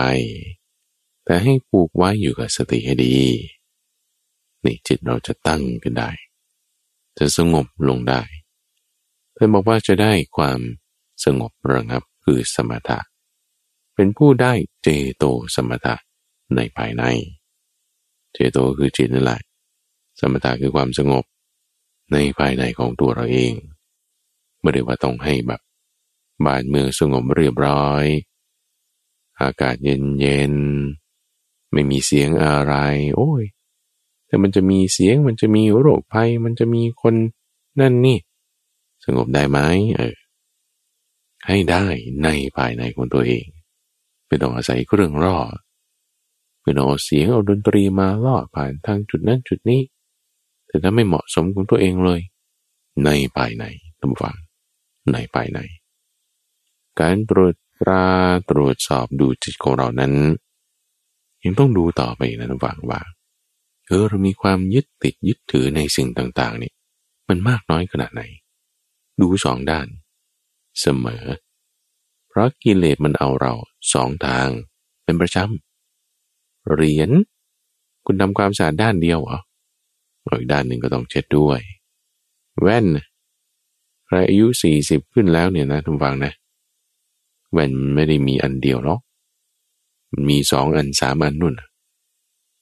แต่ให้ปลูกไว้อยู่กับสติให้ดีนี่จิตเราจะตั้งขึ้นได้ จะสงบลงได้เพื่อนบอกว่าจะได้ความสงบระงับคือสมถะ เป็นผู้ได้เจโตสมถะ ในภายใน เจโตคือจิตนั่นแหละ สมถะคือความสงบในภายในของตัวเราเองไม่ได้ว่าต้องให้แบบบ้านเมืองสงบเรียบร้อย อากาศเย็นเย็นไม่มีเสียงอะไร โอ้ย แต่มันจะมีเสียงมันจะมีโรคภัย มันจะมีคนนั่นนี่ สงบได้ไหมเออให้ได้ในภายในของตัวเองไม่ต้องอาศัยเครื่องร่อ ไม่อเอาเสียงเอาดนตรีมาล่อผ่านทางจุดนั้นจุดนี้ แต่ถ้าไม่เหมาะสมของตัวเองเลย ในภายในตำฟังในภายใน การตรวจตราตรวจสอบดูจิตของเรานั้น ยังต้องดูต่อไปนะตำฟังว่าเออเรามีความยึดติดยึดถือในสิ่งต่างๆนี่มันมากน้อยขนาดไหน ดูสองด้าน เสมอ เพราะกิเลสมันเอาเราสองทางเป็นประจำ เหรียญคุณทำความสะอาดด้านเดียวเหรออีกด้านหนึ่งก็ต้องเช็ดด้วย แว่นใครอายุสี่สิบขึ้นแล้วเนี่ยนะทุกฟังนะ แว่นไม่ได้มีอันเดียวหรอกมันมีสองอันสามอันนู่น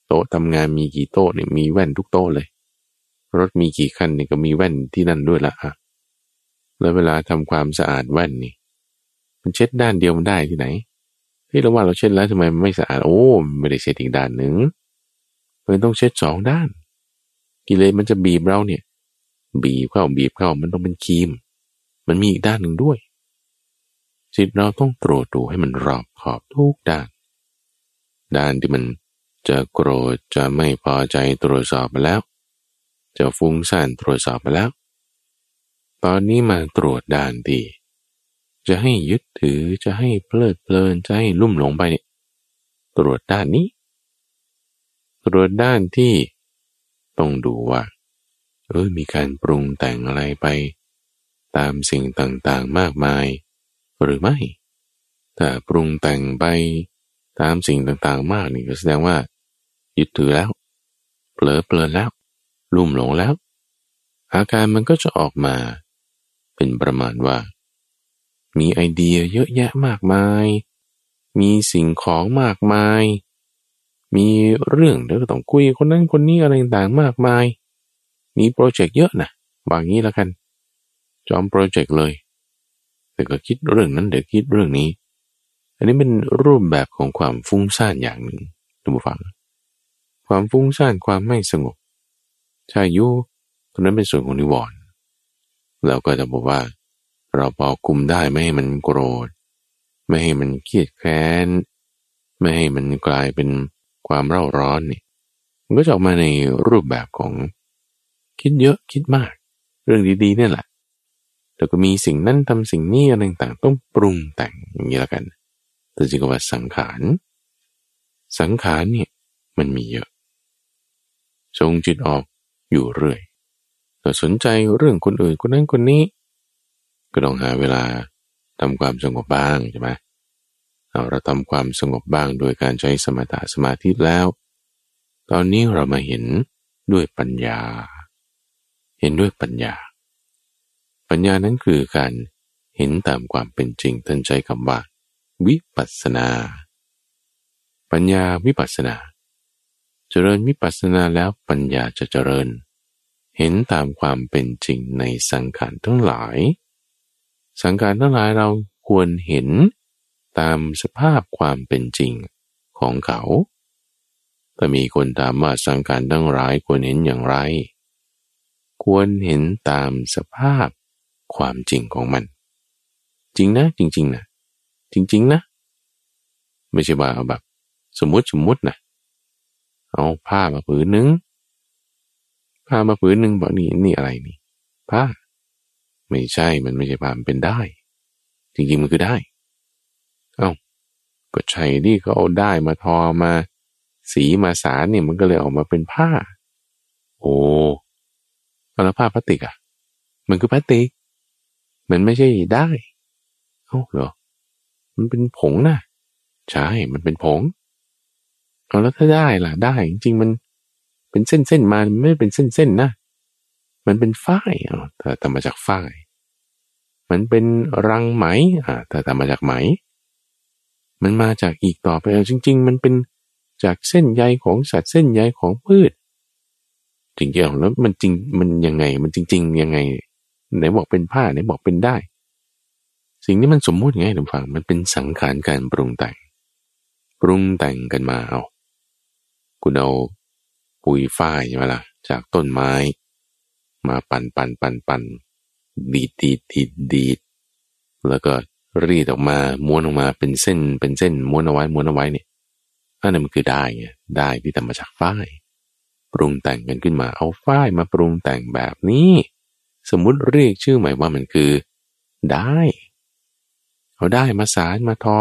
โต๊ะทำงานมีกี่โต๊ะเนี่ยมีแว่นทุกโต๊ะเลย รถมีกี่คันเนี่ยก็มีแว่นที่นั่นด้วยละอะแล้วเวลาทำความสะอาดแว่นนี่ มันเช็ดด้านเดียวมันได้ที่ไหน เฮ้ยเราว่าเราเช็ดแล้วทำไมมันไม่สะอาด โอ้ไม่ได้เช็ดอีกด้านหนึ่งมันต้องเช็ดสองด้าน กิเลสมันจะบีบเราเนี่ย บีบเข้าบีบเข้ามันต้องเป็นครีม มันมีอีกด้านหนึ่งด้วยจิตเราต้องตรวจดูให้มันรอบขอบทุกด้าน ด้านที่มันจะโกรธจะไม่พอใจตรวจสอบมาแล้ว จะฟุ้งซ่านตรวจสอบมาแล้ว ตอนนี้มาตรวจด้านดี จะให้ยึดถือจะให้เพลิดเพลินจะให้ลุ่มหลงไปเนี่ยตรวจด้านนี้ ตรวจด้านที่ต้องดูว่า เออมีการปรุงแต่งอะไรไป ตามสิ่งต่างๆมากมาย หรือไม่ ถ้าปรุงแต่งไปตามสิ่งต่างๆมากนี่ก็แสดงว่า ยึดถือแล้วเผลอเปลินแล้ว ลุ่มหลงแล้ว อาการมันก็จะออกมา เป็นประมาณว่า มีไอเดียเยอะแยะมากมาย มีสิ่งของมากมาย มีเรื่องเดี๋ยวต้องคุยคนนั้นคนนี้อะไรต่างๆมากมาย มีโปรเจกต์เยอะนะบางนี้แล้วกัน จอมโปรเจกต์เลย แต่ก็คิดเรื่องนั้นเดี๋ยวคิดเรื่องนี้ อันนี้เป็นรูปแบบของความฟุ้งซ่านอย่างหนึ่งทุกผู้ฟัง ความฟุ้งซ่านความไม่สงบชายุตรงนั้นเป็นส่วนของนิวรณ์เราก็จะบอกว่า เราพอคุมได้ไม่ให้มันโกรธ ไม่ให้มันเครียดแค้น ไม่ให้มันกลายเป็นความเร่าร้อนนี่มันก็จะออกมาในรูปแบบของคิดเยอะคิดมาก เรื่องดีๆเนี่ยแหละแล้วก็มีสิ่งนั้นทำสิ่งนี้อะไรต่างต้องปรุงแต่งอย่างนี้ล้วกันแต่จริงว่าสังขาร สังขารเนี่ยมันมีเยอะทรงจิตออกอยู่เรื่อยแต่สนใจเรื่องคนอื่นคนนั้นคนนี้ ก็ต้องหาเวลาทำความสงบบ้างใช่ไหมเอาเราทำความสงบบ้างโดยการใช้สมถะสมาธิแล้ว ตอนนี้เรามาเห็นด้วยปัญญา เห็นด้วยปัญญา ปัญญานั้นคือการเห็นตามความเป็นจริงทันใจคำว่า วิปัสสนา ปัญญาวิปัสสนา เจริญวิปัสสนาแล้วปัญญาจะเจริญ เห็นตามความเป็นจริงในสังขารทั้งหลาย สังขารทั้งหลายเราควรเห็นตามสภาพความเป็นจริงของเขาแต่มีคนถามว่าสังขารทั้งหลายควรเห็นอย่างไร ควรเห็นตามสภาพความจริงของมัน จริงนะ จริง ๆนะจริง ๆ นะ ไม่ใช่ว่าเอาแบบ สมมติสมมตินะเอาผ้ามาผืนหนึ่งผ้ามาผืนหนึ่งบอกนี่นี่อะไรนี่ผ้า ไม่ใช่มันไม่ใช่ผ้ามันเป็นได้ จริงๆมันคือได้ เอา้าก็ใช่ที่เขาเอาได้มาทอมา สีมาสารเนี่ยมันก็เลยออกมาเป็นผ้า โอ้แล้วผ้าพลาสติกอะมันคือพลาสติกมันไม่ใช่ได้เอ้าเหรอ มันเป็นผงนะใช่ มันเป็นผงเอาแล้วถ้าได้ล่ะได้ จริงๆมันเป็นเส้นๆมาไม่เป็นเส้นๆนะ มันเป็นฝ้ายอ่าถ้าทำมาจากฝ้าย มันเป็นรังไหมอ่าถ้าทำมาจากไหม มันมาจากอีกต่อไปจริง ๆ มันเป็นจากเส้นใยของสัตว์เส้นใยของพืชจริงๆแล้วมันจริงมันยังไงมันจริง ๆ ยังไงไหนบอกเป็นผ้าไหนบอกเป็นได้ สิ่งนี้มันสมมุติไงท่านฟังมันเป็นสังขารการปรุงแต่ง ปรุงแต่งกันมาเอาคุณเอาปุยฝ้ายใช่ไหมล่ะจากต้นไม้ มาปั่นปั่นปั่นปั่นดีดดีดดีดดีดแล้วก็รีดออกมาม้วนออกมาเป็นเส้นเป็นเส้นม้วนเอาไว้ม้วนเอาไว้เนี่ยอันนั้นมันคือด้ายไงด้ายที่ทำมาจากฝ้ายปรุงแต่งกันขึ้นมาเอาฝ้ายมาปรุงแต่งแบบนี้ สมมุติเรียกชื่อใหม่ว่ามันคือ ได้ เอาได้มาสารมาทอ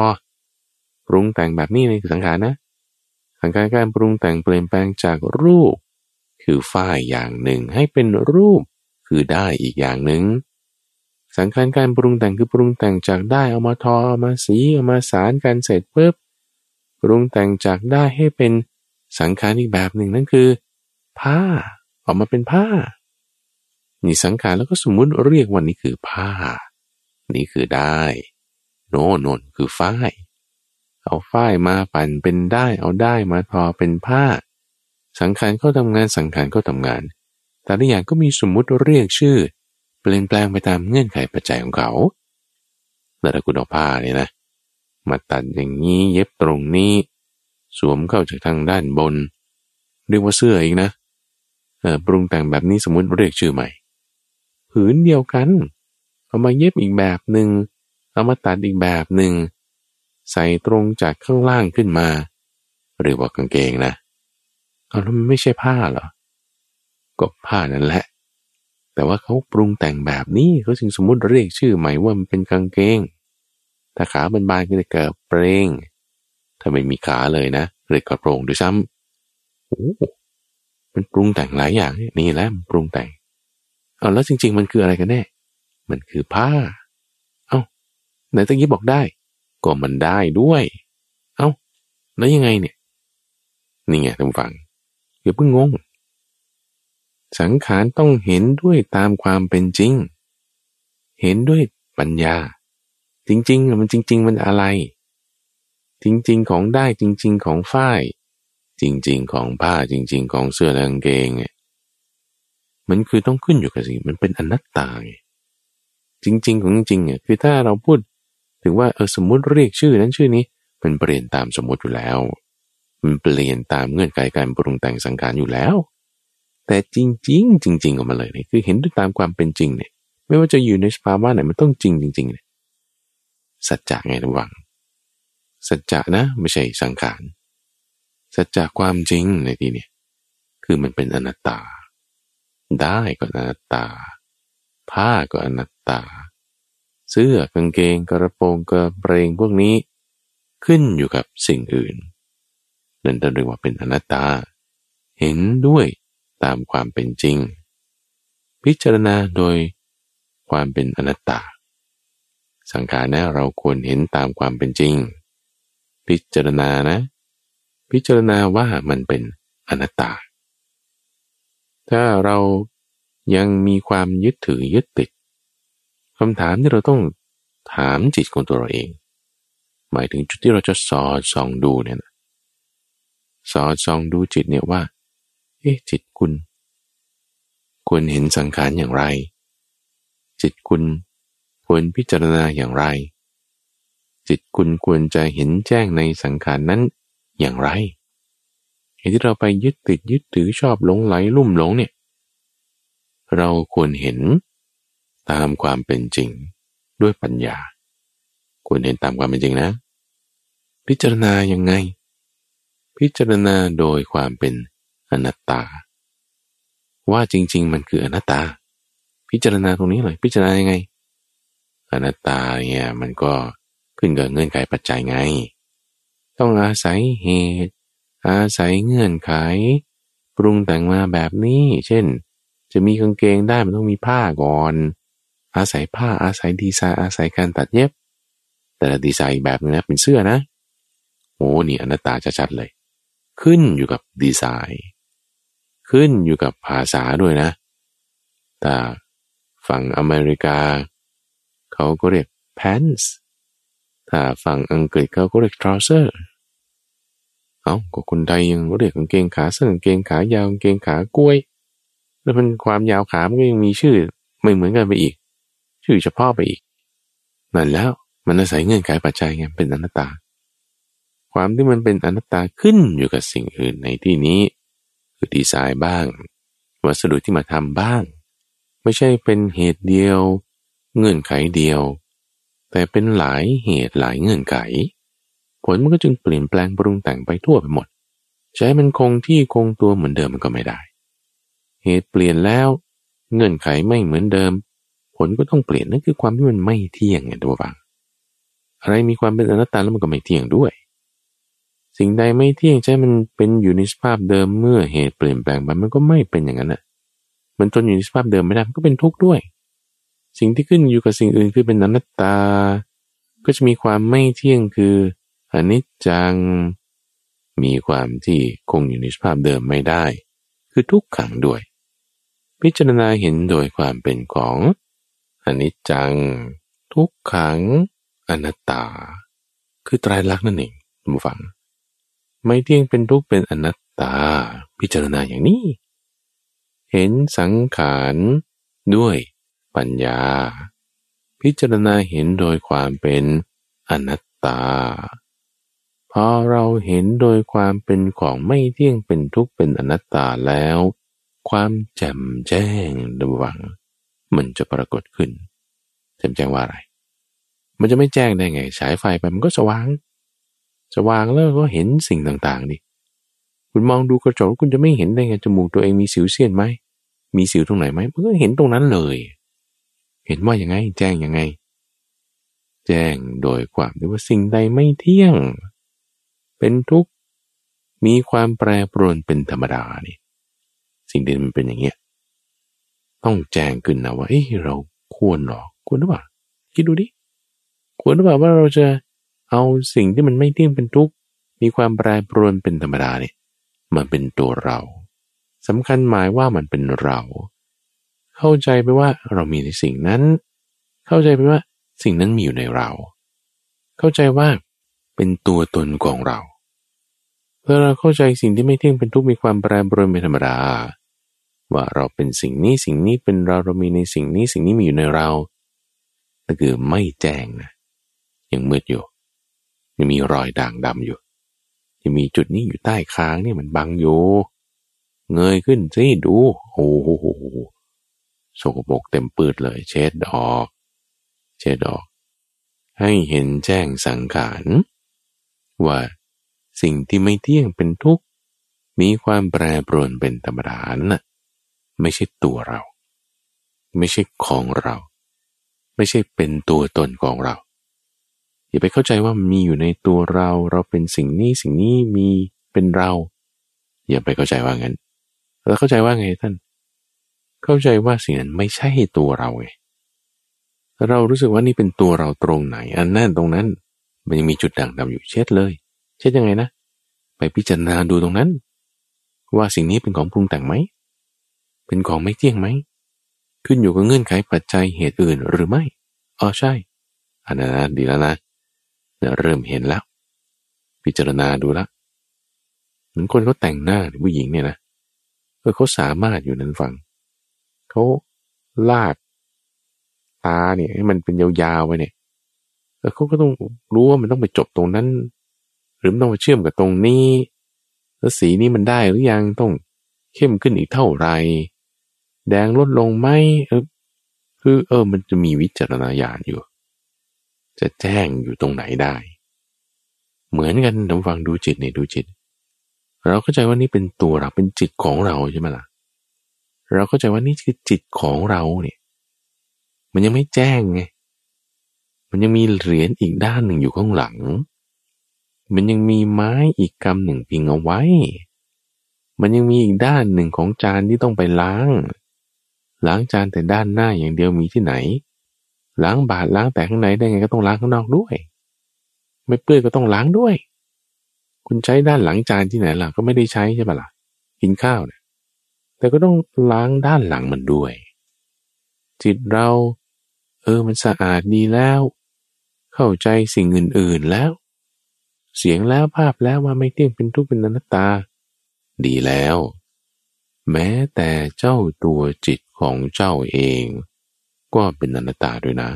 ปรุงแต่งแบบนี้ในสังขารนะสังการการปรุงแต่งเปลี่ยนแปลงจากรูป คือฝ้ายอย่างหนึ่ง ให้เป็นรูปคือได้อีกอย่างหนึ่ง สังขารการปรุงแต่งคือปรุงแต่งจากได้เอามาทอเอามาสีเอามาสารกันเสร็จปุ๊บปรุงแต่งจากได้ให้เป็นสังขารอีกแบบหนึ่งนั่นคือ ผ้าออกมาเป็นผ้า นี่สังขารแล้วก็สมมุติเรียกวันนี้คือผ้า นี่คือได้ โน่นนคือฝ้าย เอาฝ้ายมาปั่นเป็นได้ เอาได้มาทอเป็นผ้า สังขารเขาทำงานสังขารเขาทำงาน แต่ละอย่างก็มีสมมุติเรียกชื่อ เปลี่ยนแปลงไปตามเงื่อนไขปัจจัยของเขาแต่ถ้าคุณเอาผ้าเนี่ยนะมาตัดอย่างนี้เย็บตรงนี้ สวมเข้าจากทางด้านบน เรียกว่าเสื้ออีกนะเออปรุงแต่งแบบนี้สมมุติเรียกชื่อใหม่ ผืนเดียวกัน เอามาเย็บอีกแบบหนึ่งเอามาตัดอีกแบบหนึ่งใส่ตรงจากข้างล่างขึ้นมา หรือว่ากางเกงนะ เอาแล้วมันไม่ใช่ผ้าเหรอ ก็ผ้านั่นแหละ แต่ว่าเขาปรุงแต่งแบบนี้เขาจึงสมมติเรียกชื่อใหม่ว่ามันเป็นกางเกง ถ้าขาบานๆก็จะเกิดเปรงถ้าไม่มีขาเลยนะเรียกกระโปรงด้วยซ้ำโอ้มันปรุงแต่งหลายอย่างนี่แหละมันปรุงแต่งเอาแล้วจริง ๆ มันคืออะไรกันแน่ มันคือผ้า เอา้าไหนตะกี้บอกได้ ก็มันได้ด้วย เอา้า แล้วยังไงเนี่ย นี่ไงท่านฟัง อย่าเพิ่งงง สังขารต้องเห็นด้วยตามความเป็นจริง เห็นด้วยปัญญา จริงๆมันจริง ๆ มันอะไร จริง ๆ ของได้จริง ๆ ของฝ้าย จริง ๆ ของผ้าจริง ๆ ของเสื้อและกางเกงเนี่ยมันคือต้องขึ้นอยู่กับสิ่งมันเป็นอนัตตาไงจริง ๆ ของจริงเนี่ยคือถ้าเราพูดถึงว่าเออสมมติเรียกชื่อนั้นชื่อนี้มันเปลี่ยนตามสมมติอยู่แล้ว มันเปลี่ยนตามเงื่อนไขการปรุงแต่งสังขารอยู่แล้ว แต่จริงๆจริงๆออกมาเลยเนี่ยคือเห็นด้วยตามความเป็นจริงเนี่ย ไม่ว่าจะอยู่ในสภาวะไหนมันต้องจริงจริงๆเนี่ยสัจจะไงระวัง สัจจะนะไม่ใช่สังขารสัจจะความจริงในที่นี้คือมันเป็นอนัตตา ได้ก็อนัตตา ผ้าก็อนัตตา เสื้อกางเกงกระโปรงกระเปรงพวกนี้ ขึ้นอยู่กับสิ่งอื่น นั่นเรียกว่าเป็นอนัตตา เห็นด้วยตามความเป็นจริง พิจารณาโดยความเป็นอนัตตา สังขารนะเราควรเห็นตามความเป็นจริง พิจารณานะ พิจารณาว่ามันเป็นอนัตตา ถ้าเรายังมีความยึดถือยึดติดคำถามที่เราต้องถามจิตของตัวเราเอง หมายถึงจุดที่เราจะสอดส่องดูเนี่ย สอดส่องดูจิตเนี่ยว่า เอ๊ะจิตคุณ ควรเห็นสังขารอย่างไร จิตคุณควรพิจารณาอย่างไร จิตคุณควรจะเห็นแจ้งในสังขารนั้นอย่างไรเหตุที่เราไปยึดติดยึดถือชอบหลงไหลลุ่มหลงเนี่ย เราควรเห็นตามความเป็นจริงด้วยปัญญา ควรเห็นตามความเป็นจริงนะ พิจารณายังไง พิจารณาโดยความเป็นอนัตตา ว่าจริง ๆ มันคืออนัตตา พิจารณาตรงนี้เลย พิจารณายังไง อนัตตาเนี่ยมันก็ขึ้นกับเงื่อนไขปัจจัยไง ต้องอาศัยเหตุ อาศัยเงื่อนไข ปรุงแต่งมาแบบนี้ เช่น จะมีกางเกงได้มันต้องมีผ้าก่อน อาศัยผ้าอาศัยดีไซน์อาศัยการตัดเย็บ แต่ละดีไซน์แบบนี้นะเป็นเสื้อนะโอ้นี่อนัตตาจะชัดเลย ขึ้นอยู่กับดีไซน์ ขึ้นอยู่กับภาษาด้วยนะ แต่ฝั่งอเมริกา เขาก็เรียก pants ถ้าฝั่งอังกฤษเขาก็เรียก trouser เอาก็คนไทยยังเรียกกางเกงขาสั้นกางเกงขายาวกางเกงขากล้วย แล้วมันความยาวขามันก็ยังมีชื่อไม่เหมือนกันไปอีก ชื่อเฉพาะไปอีกนั่นแล้วมันอาศัยเงื่อนไขปัจจัยไงเป็นอนัตตา ความที่มันเป็นอนัตตาขึ้นอยู่กับสิ่งอื่นในที่นี้คือดีไซน์บ้าง วัสดุที่มาทำบ้าง ไม่ใช่เป็นเหตุเดียว เงื่อนไขเดียว แต่เป็นหลายเหตุหลายเงื่อนไข ผลมันก็จึงเปลี่ยนแปลงปรุงแต่งไปทั่วไปหมด ใช้มันคงที่คงตัวเหมือนเดิมมันก็ไม่ได้ เหตุเปลี่ยนแล้ว เงื่อนไขไม่เหมือนเดิม ผลก็ต้องเปลี่ยนนั่นคือความที่มันไม่เที่ยงไงตัวฟังอะไรมีความเป็นอนัตตาแล้วมันก็ไม่เที่ยงด้วย สิ่งใดไม่เที่ยงใช่มันเป็นอยู่ในสภาพเดิมเมื่อเหตุเปลี่ยนแปลงไปมันก็ไม่เป็นอย่างนั้นอะมันทนอยู่ในสภาพเดิมไม่ได้มันก็เป็นทุกข์ด้วย สิ่งที่ขึ้นอยู่กับสิ่งอื่นคือเป็นอนัตตา ก็จะมีความไม่เที่ยงคืออนิจจัง มีความที่คงอยู่ในสภาพเดิมไม่ได้ คือทุกขังด้วย พิจารณาเห็นโดยความเป็นของอนิจจัง ทุกขัง อนัตตา คือตรลักษณ์นั่นเองผู้ฟัง ไม่เที่ยงเป็นทุกข์เป็นอนัตตา พิจารณาอย่างนี้ เห็นสังขารด้วยปัญญา พิจารณาเห็นโดยความเป็นอนัตตา พอเราเห็นโดยความเป็นของไม่เที่ยงเป็นทุกข์เป็นอนัตตาแล้ว ความแจ่มแจ้งระวัง มันจะปรากฏขึ้นแจ่มแจ้งว่าอะไร มันจะไม่แจ้งได้ไง ฉายไฟไปมันก็สว่าง สว่างแล้วก็เห็นสิ่งต่างๆดิคุณมองดูกระจกคุณจะไม่เห็นได้ไงจมูกตัวเองมีสิวเสี้ยนไหมมีสิวตรงไหนไหมมันก็เห็นตรงนั้นเลย เห็นว่ายังไง แจ้งยังไง แจ้งโดยความที่ว่าสิ่งใดไม่เที่ยง เป็นทุกข์มีความแปรปรวนเป็นธรรมดานี่สิ่งที่มันเป็นอย่างเงี้ยต้องแจ้งขึ้นนะว่าเฮ้ยเราควรหรอควรหรือเปล่าคิดดูดิควรหรือเปล่าว่าเราจะ เอาสิ่งที่มันไม่เที่ยงเป็นทุกข์มีความแปรปรวนเป็นธรรมดาเนี่ยมาเป็นตัวเราสำคัญหมายว่ามันเป็นเรา เข้าใจไปว่าเรามีในสิ่งนั้น เข้าใจไปว่าสิ่งนั้นมีอยู่ในเรา เข้าใจว่าเป็นตัวตนของเราเมื่อเราเข้าใจสิ่งที่ไม่เที่ยงเป็นทุกข์มีความแปรปรวนเป็นธรรมดา ว่าเราเป็นสิ่งนี้สิ่งนี้เป็นเราเรามีในสิ่งนี้สิ่งนี้มีอยู่ในเรานั่นคือไม่แจ้งนะยังมืดอยู่ ยังมีรอยด่างดำอยู่ยังมีจุดนี้อยู่ใต้คางนี่มันบังอยู่ เงยขึ้นสิดู โอ้โหโสกบกเต็มปืดเลย เช็ดดอก เช็ดดอก ให้เห็นแจ้งสังขารว่าสิ่งที่ไม่เที่ยงเป็นทุกข์ มีความแปรปรวนเป็นธรรมดาน่ะไม่ใช่ตัวเรา ไม่ใช่ของเรา ไม่ใช่เป็นตัวตนของเรา อย่าไปเข้าใจว่ามีอยู่ในตัวเรา เราเป็นสิ่งนี้สิ่งนี้มีเป็นเรา อย่าไปเข้าใจว่างั้น แล้วเข้าใจว่าไงท่าน เข้าใจว่าสิ่งนั้นไม่ใช่ตัวเราไงเรารู้สึกว่านี่เป็นตัวเราตรงไหน อันนั้นตรงนั้น มันยังมีจุดด่างดำอยู่เช็ดเลย เช็ดยังไงนะ ไปพิจารณาดูตรงนั้น ว่าสิ่งนี้เป็นของปรุงแต่งไหม เป็นของไม่เที่ยงไหม ขึ้นอยู่กับเงื่อนไขปัจจัยเหตุอื่นหรือไม่อ๋อใช่อันนั้นดีแล้วนะ เริ่มเห็นแล้ว พิจารณาดูละเหมือนคนเขาแต่งหน้าผู้หญิงเนี่ยนะเออเขาสามารถอยู่นั้นฟังเขาลากตาเนี่ยให้มันเป็นยาวๆไปเนี่ยเออเขาก็ต้องรู้ว่ามันต้องไปจบตรงนั้น หรือมันต้องไปเชื่อมกับตรงนี้ แล้วสีนี้มันได้หรือยังต้องเข้มขึ้นอีกเท่าไหร่แดงลดลงไหมเออคือเออ มันจะมีวิจารณญาณอยู่ จะแจ้งอยู่ตรงไหนได้ เหมือนกันทำฟังดูจิตเนี่ยดูจิต เราเข้าใจว่านี่เป็นตัวเราเป็นจิตของเราใช่ไหมล่ะ เราเข้าใจว่านี่คือจิตของเราเนี่ย มันยังไม่แจ้งไง มันยังมีเหรียญอีกด้านหนึ่งอยู่ข้างหลัง มันยังมีไม้อีกกำหนึ่งพิงเอาไว้ มันยังมีอีกด้านหนึ่งของจานที่ต้องไปล้าง ล้างจานแต่ด้านหน้าอย่างเดียวมีที่ไหน ล้างบาทล้างแต่ข้างในได้ไงก็ต้องล้างข้างนอกด้วย ไม่เปื้อนก็ต้องล้างด้วย คุณใช้ด้านหลังจานที่ไหนล่ะก็ไม่ได้ใช้ใช่ปะล่ะกินข้าวเนี่ยแต่ก็ต้องล้างด้านหลังมันด้วย จิตเรา เออมันสะอาดดีแล้ว เข้าใจสิ่งอื่นๆแล้ว เสียงแล้วภาพแล้วว่าไม่เที่ยงเป็นทุกข์เป็นอนัตตา ดีแล้ว แม้แต่เจ้าตัวจิตของเจ้าเอง ก็เป็นอนัตตาด้วยนะ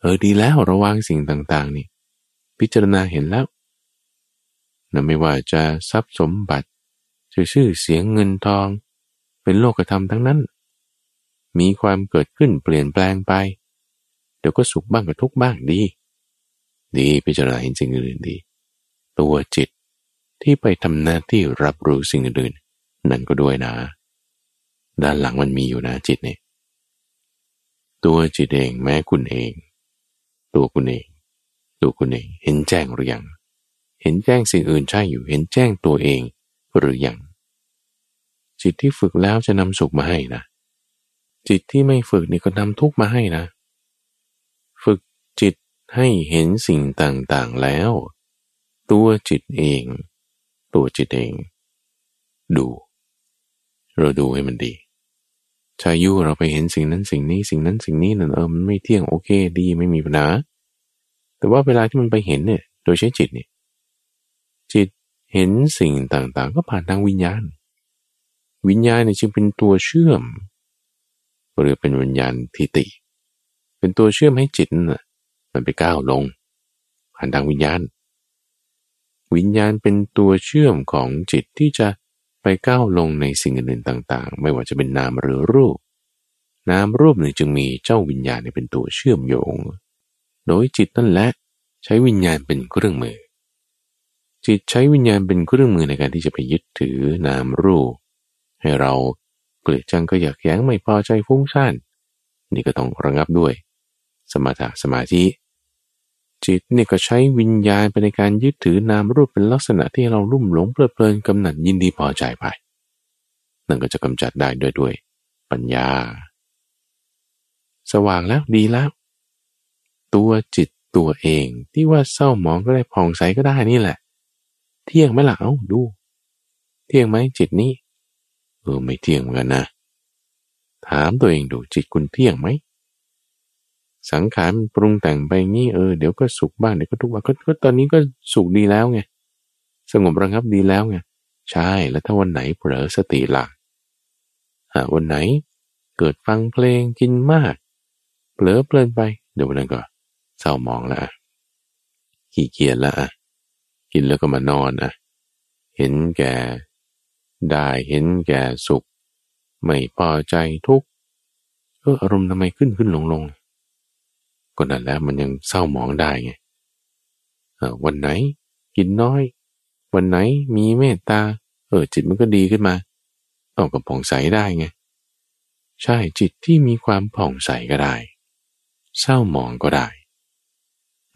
เออดีแล้วระวังสิ่งต่าง ๆ นี่ พิจารณาเห็นแล้วนะไม่ว่าจะทรัพย์สมบัติจะชื่อเสียงเงินทอง เป็นโลกธรรมทั้งนั้น มีความเกิดขึ้นเปลี่ยนแปลงไป เดี๋ยวก็สุขบ้างก็ทุกบ้างดี ดีพิจารณาเห็นสิ่งอื่นดี ตัวจิตที่ไปทำหน้าที่รับรู้สิ่งอื่นนั่นก็ด้วยนะ ด้านหลังมันมีอยู่นะจิตเนี่ย ตัวจิตเองแม้คุณเอง ตัวคุณเอง ตัวคุณเอง เห็นแจ้งหรือยัง เห็นแจ้งสิ่งอื่นใช่อยู่ เห็นแจ้งตัวเองหรือยัง จิตที่ฝึกแล้วจะนำสุขมาให้นะ จิตที่ไม่ฝึกนี่ก็นำทุกข์มาให้นะ ฝึกจิตให้เห็นสิ่งต่างๆแล้ว ตัวจิตเอง ตัวจิตเอง ดู เราดูให้มันดี ชายุเราไปเห็นสิ่งนั้นสิ่งนี้สิ่งนั้นสิ่งนี้นั่นเออมันไม่เที่ยงโอเคดีไม่มีปัญหาแต่ว่าเวลาที่มันไปเห็นเนี่ย โดยใช้จิตเนี่ย จิตเห็นสิ่งต่างๆ ก็ผ่านทางวิญญาณ วิญญาณเนี่ยจึงเป็นตัวเชื่อม หรือเป็นวิญญาณทิติ เป็นตัวเชื่อมให้จิตน่ะมันไปก้าวลง ผ่านทางวิญญาณ วิญญาณเป็นตัวเชื่อมของจิตที่จะ ไปก้าวลงในสิ่งอื่นต่าง ๆ ไม่ว่าจะเป็นนามหรือรูป นามรูปหนึ่งจึงมีเจ้าวิญญาณเป็นตัวเชื่อมโยง โดยจิตนั่นแหละใช้วิญญาณเป็นเครื่องมือ จิตใช้วิญญาณเป็นเครื่องมือในการที่จะไปยึดถือนามรูป ให้เราเกลียดจังก็อยากแย้งไม่พอใจฟุ้งซ่านนี่ก็ต้องระงับด้วย สมถะสมาธิ จิตเนี่ยก็ใช้วิญญาณไปในการยึดถือนามรูปเป็นลักษณะที่เราลุ่มหลงเพลิดเพลินกำหนัดยินดีพอใจไป นั่นก็จะกำจัดได้ด้วยด้วย ปัญญา สว่างแล้วดีแล้ว ตัวจิตตัวเองที่ว่าเศร้าหมองก็ได้ผ่องใสก็ได้นี่แหละ เที่ยงไหมล่ะเอาดู เที่ยงไหมจิตนี้เออไม่เที่ยงเหมือนกันนะถามตัวเองดูจิตคุณเที่ยงไหม สังขารปรุงแต่งไปงี้เออเดี๋ยวก็สุขบ้างเดี๋ยวก็ทุกข์บ้างก็ตอนนี้ก็สุขดีแล้วไงสงบระงับดีแล้วไงใช่แล้วถ้าวันไหนเผลอสติหลักหาวันไหนเกิดฟังเพลงกินมากเผลอเพลินไปเดี๋ยววันนั้นก็เศร้ามองละขี้เกียจละกินแล้วก็มานอนอะ เห็นแก่ได้เห็นแก่สุข ไม่พอใจทุกข์เอออารมณ์ทำไมขึ้นขึ้นลงลง ก็นั่นแหละมันยังเศร้าหมองได้ไงวันไหนกินน้อย วันไหนมีเมตตา เออจิตมันก็ดีขึ้นมาเอากับผ่องใสได้ไง ใช่จิตที่มีความผ่องใสก็ได้ เศร้าหมองก็ได้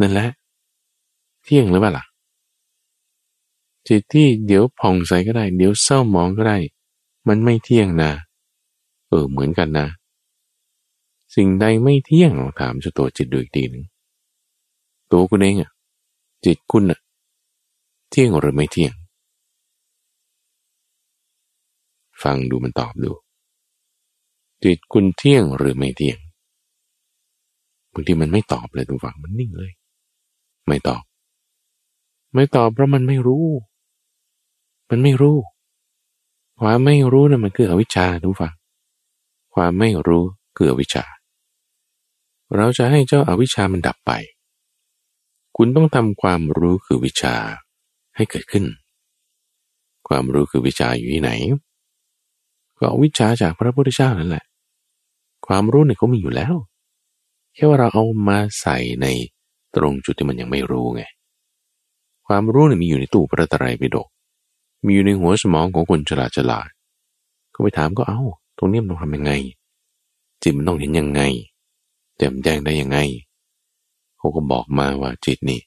นั่นแหละ เที่ยงหรือเปล่าล่ะจิตที่เดี๋ยวผ่องใสก็ได้ เดี๋ยวเศร้าหมองก็ได้ มันไม่เที่ยงนะ เออเหมือนกันนะ สิ่งใดไม่เที่ยงถามจะตัวจิตดูอีกทีหนึ่งตัวคุณเองอะจิตคุณอะเที่ยงหรือไม่เที่ยง ฟังดูมันตอบดู จิตคุณเที่ยงหรือไม่เที่ยงบางทีมันไม่ตอบเลยตัวฟังมันนิ่งเลย ไม่ตอบ ไม่ตอบเพราะมันไม่รู้ มันไม่รู้ ความไม่รู้นะ่ะมันคืออวิชชาทุกฝังความไม่รู้คืออวิชชา เราจะให้เจ้าอาวิชามันดับไป คุณต้องทำความรู้คือวิชาให้เกิดขึ้น ความรู้คือวิชาอยู่ที่ไหน ก็วิชาจากพระพุทธเจ้านั่นแหละ ความรู้เนี่ยเขามีอยู่แล้ว แค่ว่าเราเอามาใส่ในตรงจุดที่มันยังไม่รู้ไง ความรู้เนี่ยมีอยู่ในตู้พระตรัยปิฎกมีอยู่ในหัวสมองของคนฉลาดฉลาด ก็ไปถามก็เอา้า ตรงนี้มันต้องทำยังไง จิตมันต้องเห็นยังไง แจ่มแจ้งได้ยังไงเขาก็บอกมาว่าจิตนี่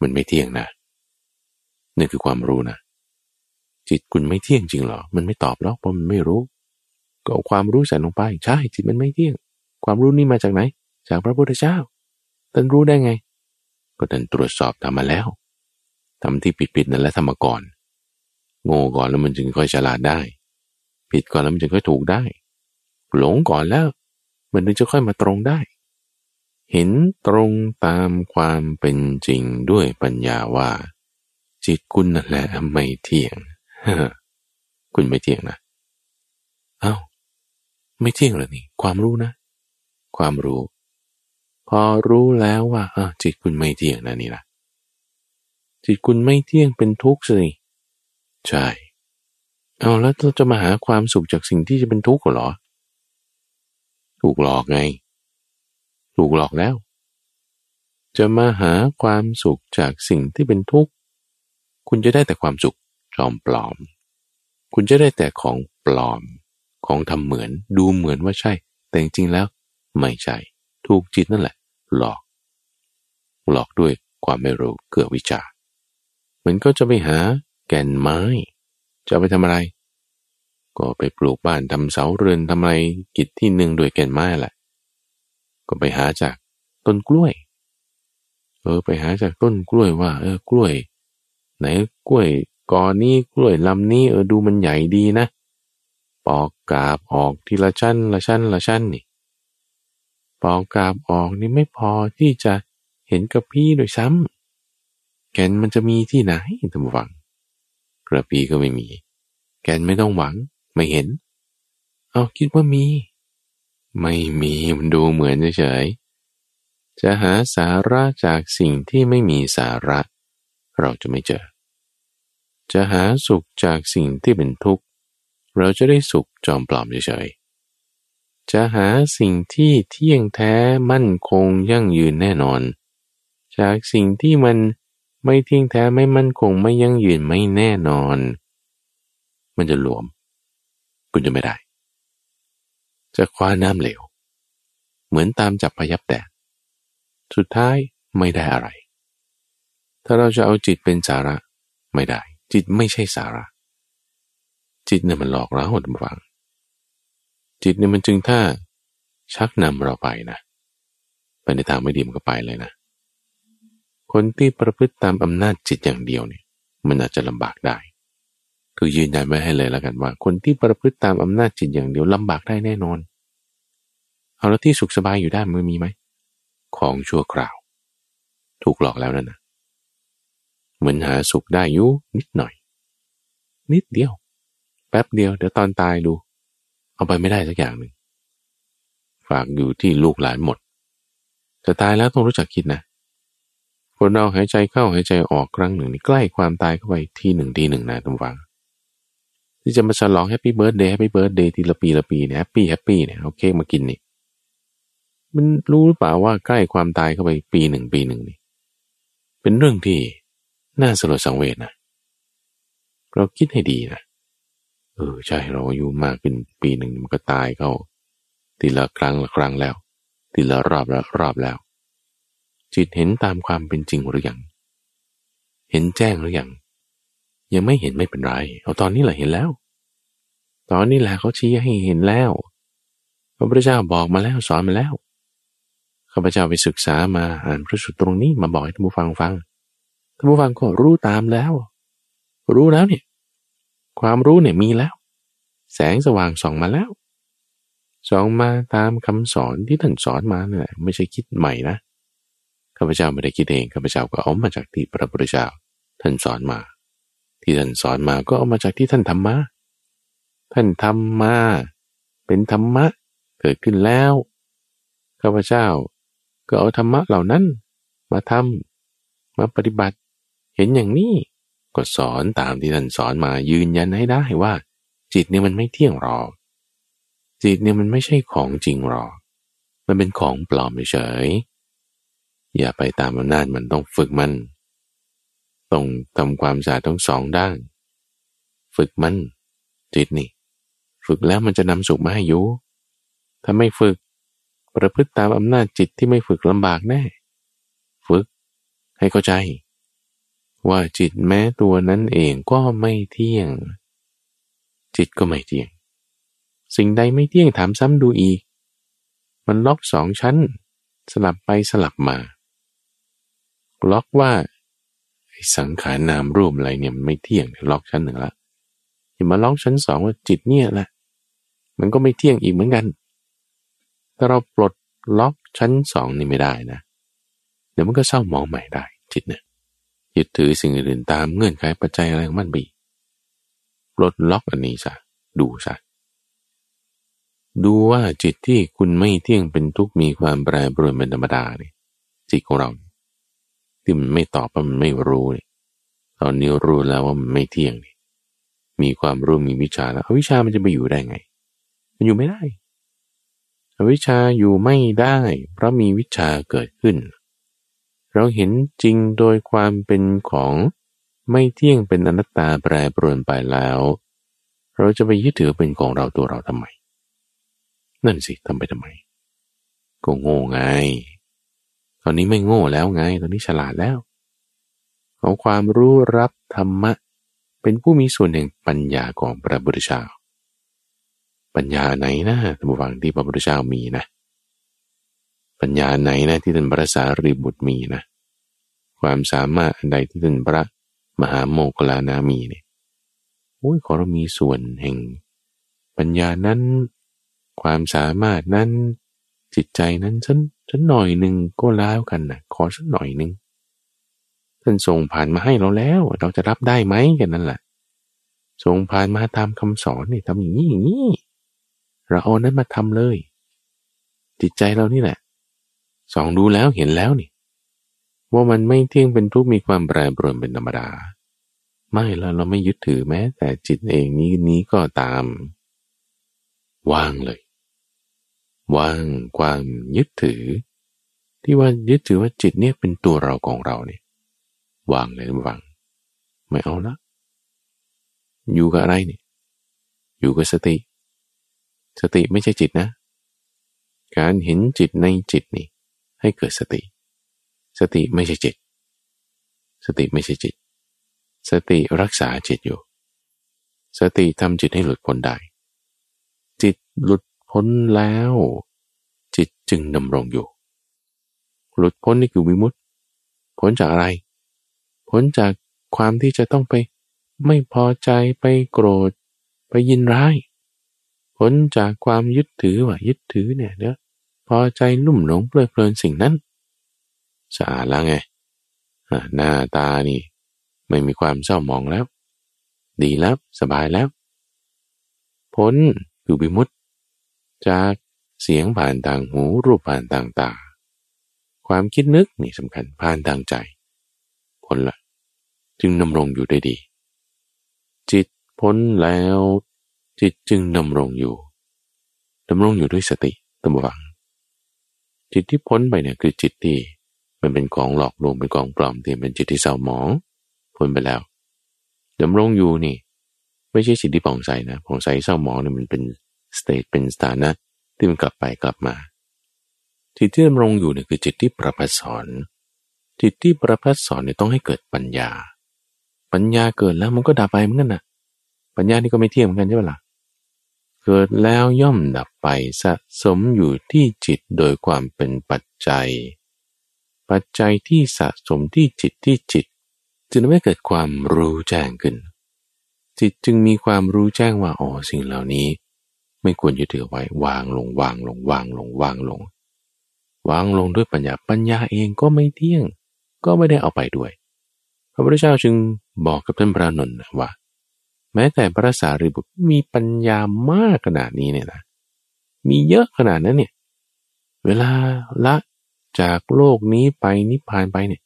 มันไม่เที่ยงนะนี่คือความรู้นะจิตคุณไม่เที่ยงจริงหรอ มันไม่ตอบหรอกเพราะมันไม่รู้ ก็เอาความรู้ใส่ลงไป ใช่ จิตมันไม่เที่ยง ความรู้นี่มาจากไหน จากพระพุทธเจ้าท่านรู้ได้ไง ก็ท่านตรวจสอบทำมาแล้วทำที่ผิดๆนั่นแหละทำมาก่อน โง่ก่อนแล้วมันจึงค่อยฉลาดได้ ผิดก่อนแล้วมันจึงค่อยถูกได้ หลงก่อนแล้ว มันถึงจะค่อยมาตรงได้ เห็นตรงตามความเป็นจริงด้วยปัญญาว่า จิตคุณนั่นแหละไม่เที่ยงคุณไม่เที่ยงนะเอา้า ไม่เที่ยงเลยนี่ ความรู้นะ ความรู้ พอรู้แล้วว่าจิตคุณไม่เที่ยงนะนี่นะจิตคุณไม่เที่ยงเป็นทุกข์สิใช่เอาแล้วเราจะมาหาความสุขจากสิ่งที่จะเป็นทุกข์เหรอ ถูกหลอกไง ถูกหลอกแล้ว จะมาหาความสุขจากสิ่งที่เป็นทุกข์ คุณจะได้แต่ความสุขจอมปลอม คุณจะได้แต่ของปลอม ของทำเหมือนดูเหมือนว่าใช่ แต่จริงๆแล้ว ไม่ใช่ ถูกจิตนั่นแหละ หลอก หลอกด้วยความไม่รู้เกือวิจามันก็จะไปหาแก่นไม้ จะไปทำอะไร ก็ไปปลูกบ้านทำเสาเรือนทำอะไรกิจที่หนึ่งด้วยแก่นไม้แหละ ก็ไปหาจากต้นกล้วย เออไปหาจากต้นกล้วยว่า เออกล้วย ไหนกล้วยกอนี้กล้วยลำนี้เออดูมันใหญ่ดีนะ ปอกกาบออกทีละชั้นละชั้นละชั้นนี่ ปอกกาบออกนี่ไม่พอที่จะเห็นกระพี้โดยซ้ำแกนมันจะมีที่ไหนท่านฟัง กระพี้ก็ไม่มี แกนไม่ต้องหวังไม่เห็น เอาคิดว่ามี ไม่มีมันดูเหมือนเฉยจะหาสาระจากสิ่งที่ไม่มีสาระ เราจะไม่เจอ จะหาสุขจากสิ่งที่เป็นทุกข์ เราจะได้สุขจอมปลอมเฉยๆจะหาสิ่งที่เที่ยงแท้มั่นคงยั่งยืนแน่นอน จากสิ่งที่มันไม่เที่ยงแท้ไม่มั่นคงไม่ยั่งยืนไม่แน่นอน มันจะหลวม คุณจะไม่ได้ จะคว้าน้ำเหลว เหมือนตามจับพยับแดด สุดท้ายไม่ได้อะไร ถ้าเราจะเอาจิตเป็นสาระไม่ได้ จิตไม่ใช่สาระ จิตเนี่ยมันหลอกเราท่านฟัง จิตเนี่ยมันจึงถ้าชักนำเราไปนะไปในทางไม่ดีมันก็ไปเลยนะ คนที่ประพฤติตามอำนาจจิตอย่างเดียวเนี่ย มันอาจจะลำบากได้คือยืนยันไว้ให้เลยแล้วกันว่า คนที่ประพฤติตามอำนาจจิตอย่างเดียวลำบากได้แน่นอน เอาแล้วที่สุขสบายอยู่ได้มันมีไหม ของชั่วคราว ถูกหลอกแล้วนั่นนะเหมือนหาสุขได้อยู่นิดหน่อย นิดเดียว แป๊บเดียวเดี๋ยวตอนตายดู เอาไปไม่ได้สักอย่างหนึ่งฝากอยู่ที่ลูกหลานหมดจะตายแล้วต้องรู้จักคิดนะคนเราหายใจเข้าหายใจออกครั้งหนึ่งนี่ใกล้ความตายเข้าไปทีหนึ่งทีหนึ่งนะทุกครั้งที่จะมาฉลอง happy birthday happy birthday ทีละปีละปีเนี่ย happy happy เนี่ยเอาเค้กมากินนี่ มันรู้หรือเปล่าว่าใกล้ความตายเข้าไปปีหนึ่งปีหนึ่งนี่เป็นเรื่องที่น่าสลดสังเวชนะเราคิดให้ดีนะเออใช่เราอายุมากขึ้นปีหนึ่งมันก็ตายเข้าทีละครั้งละครั้งแล้วทีละรอบละรอบแล้ว จิตเห็นตามความเป็นจริงหรือยังเห็นแจ้งหรือยังยังไม่เห็นไม่เป็นไร เอาตอนนี้แหละเห็นแล้ว ตอนนี้แหละเขาชี้ให้เห็นแล้วพระพุทธเจ้าบอกมาแล้วสอนมาแล้วาพเจ้าไปศึกษามาอ่านพระสูตรตรงนี้มาบอกให้ท่านผู้ฟังฟังท่านผู้ฟังก็รู้ตามแล้ว รู้แล้วเนี่ย ความรู้เนี่ยมีแล้ว แสงสว่างส่องมาแล้วส่องมาตามคำสอนที่ท่านสอนมาเนี่ยไม่ใช่คิดใหม่นะข้าพเจ้าไม่ได้คิดเองข้าพเจ้าก็เอามาจากที่พระพุทธเจ้าท่านสอนมา ที่ท่านสอนมาก็เอามาจากที่ท่านทำมาท่านทำมา เป็นธรรมะเกิดขึ้นแล้วข้าพเจ้า ก็เอาธรรมะเหล่านั้น มาทำมาปฏิบัติ เห็นอย่างนี้ ก็สอนตามที่ท่านสอนมายืนยันให้ได้ว่า จิตเนี่ยมันไม่เที่ยงหรอกจิตเนี่ยมันไม่ใช่ของจริงหรอกมันเป็นของปลอมเฉยอย่าไปตามอำนาจมันต้องฝึกมัน ต้องทำความสะอาดทั้งสองด้าน ฝึกมันจิตนี่ ฝึกแล้วมันจะนำสุขมาให้อยู่ถ้าไม่ฝึก ประพฤติตามอำนาจจิตที่ไม่ฝึกลำบากแน่ ฝึกให้เข้าใจ ว่าจิตแม้ตัวนั้นเองก็ไม่เที่ยง จิตก็ไม่เที่ยง สิ่งใดไม่เที่ยงถามซ้ำดูอีก มันล็อกสองชั้น สลับไปสลับมา ล็อกว่าสังขารนามรูปอะไรเนี่ยไม่เที่ยงล็อกชั้นหนึ่งละอย่ามาล็อกชั้นสองว่าจิตเนี่ยแหละมันก็ไม่เที่ยงอีกเหมือนกัน ถ้าเราปลดล็อกชั้นสองนี่ไม่ได้นะ เดี๋ยวมันก็เศร้ามองใหม่ได้จิตเนี่ยยึดถือสิ่งอื่นตามเงื่อนไขปัจจัยอะไรของมันบีปลดล็อกอันนี้ซะดูซะดูว่าจิตที่คุณไม่เที่ยงเป็นทุกมีความแปรปรวนเป็นธรรมดาเนี่ยจิตของเรา ที่มันไม่ตอบมันไม่รู้เนี่ยตอนนี้รู้แล้วว่ามันไม่เที่ยงนี่มีความรู้มีวิชาแล้ววิชามันจะไปอยู่ได้ไง มันอยู่ไม่ได้ วิชาอยู่ไม่ได้ เพราะมีวิชาเกิดขึ้น เราเห็นจริงโดยความเป็นของไม่เที่ยงเป็นอนัตตาแปรปรวนไปแล้ว เราจะไปยึดถือเป็นของเราตัวเราทำไม นั่นสิทำไปทำไม ก็โง่ไง ตอนนี้ไม่โง่แล้วไง ตอนนี้ฉลาดแล้ว เอาความรู้รับธรรมะ เป็นผู้มีส่วนแห่งปัญญาของพระบุตรเจ้า ปัญญาไหนนะท่านผู้ฟังที่พระพุทธเจ้ามีนะ ปัญญาไหนนะที่ท่านพระสารีบุตรมีนะ ความสามารถใดที่ท่านพระมหาโมกลานามีเนี่ยโอ้ยขอเรามีส่วนแห่ง ปัญญานั้น ความสามารถนั้น จิตใจนั้นฉันฉันหน่อยหนึ่งก็แล้วกันนะขอสักหน่อยหนึ่งท่านส่งผ่านมาให้เราแล้ว เราจะรับได้ไหมกันนั่นแหละส่งผ่านมาตามคำสอนนี่ทำอย่างนี้อย่างนี้ เราเอานั้นมาทำเลย จิตใจเรานี่แหละสองดูแล้วเห็นแล้วนี่ ว่ามันไม่เที่ยงเป็นทุกมีความแปรปรวนเป็นธรรมดา ไม่แล้วเราไม่ยึดถือแม้ แต่จิตเองนี้นี้ก็ตามวางเลยวางความยึดถือ ที่ว่ายึดถือว่าจิตเนี่ยเป็นตัวเราของเราเนี่ยวางเลยวางไม่เอาละอยู่กับอะไรเนี่ยอยู่กับสติ สติไม่ใช่จิตนะ การเห็นจิตในจิตนี่ ให้เกิดสติ สติไม่ใช่จิต สติไม่ใช่จิต สติรักษาจิตอยู่ สติทำจิตให้หลุดพ้นได้ จิตหลุดพ้นแล้ว จิตจึงดำรงอยู่ หลุดพ้นนี่คือวิมุตติพ้นจากอะไร พ้นจากความที่จะต้องไปไม่พอใจไปโกรธ ไปยินร้าย พ้นจากความยึดถือว่ายึดถือเนี่ยเดี๋ยวพอใจลุ่มหลงเพลิดเพลินสิ่งนั้นสะอาดแล้วไงหน้าตานี่ ไม่มีความเศร้าหมองแล้ว ดีแล้ว สบายแล้ว พ้นคือบิมุตจากเสียงผ่านทางหูรูปผ่านทางตา ความคิดนึกนี่สำคัญผ่านทางใจพ้นละ จึงดำรงอยู่ได้ดี จิตพ้นแล้ว จิตจึงดำรงอยู่ดำรงอยู่ด้วยสติตั้งวัง จิตที่พ้นไปเนี่ยคือจิตที่มันเป็นของหลอกลวงเป็นของปลอมที่เป็นจิตที่เศร้าหมองพ้นไปแล้วดำรงอยู่นี่ ไม่ใช่จิตที่ผ่องใสนะผ่องใสเศร้าหมองเนี่ยมันเป็นสเตตเป็นสถานะที่มันกลับไปกลับมา จิตที่ดำรงอยู่เนี่ยคือจิตที่ประพัสสอนจิตที่ประพัสสอนเนี่ยต้องให้เกิดปัญญา ปัญญาเกิดแล้วมันก็ดับไปเหมือนกันนะปัญญานี่ก็ไม่เที่ยงเหมือนกันใช่ไหมล่ะ เกิดแล้วย่อมดับไปสะสมอยู่ที่จิตโดยความเป็นปัจจัย ปัจจัยที่สะสมที่จิตที่จิต จึงไม่เกิดความรู้แจ้งขึ้น จิตจึงมีความรู้แจ้งว่าอ๋อสิ่งเหล่านี้ ไม่ควรจะถือไว้วางลงวางลงวางลงวางลง วางลงด้วยปัญญาปัญญาเองก็ไม่เที่ยง ก็ไม่ได้เอาไปด้วย พระพุทธเจ้าจึงบอกกับท่านพระนนท์ว่า แม้แต่พระสารีบุตรมีปัญญามากขนาดนี้เนี่ยนะมีเยอะขนาดนั้นเนี่ย เวลาละจากโลกนี้ไปนิพพานไปเนี่ย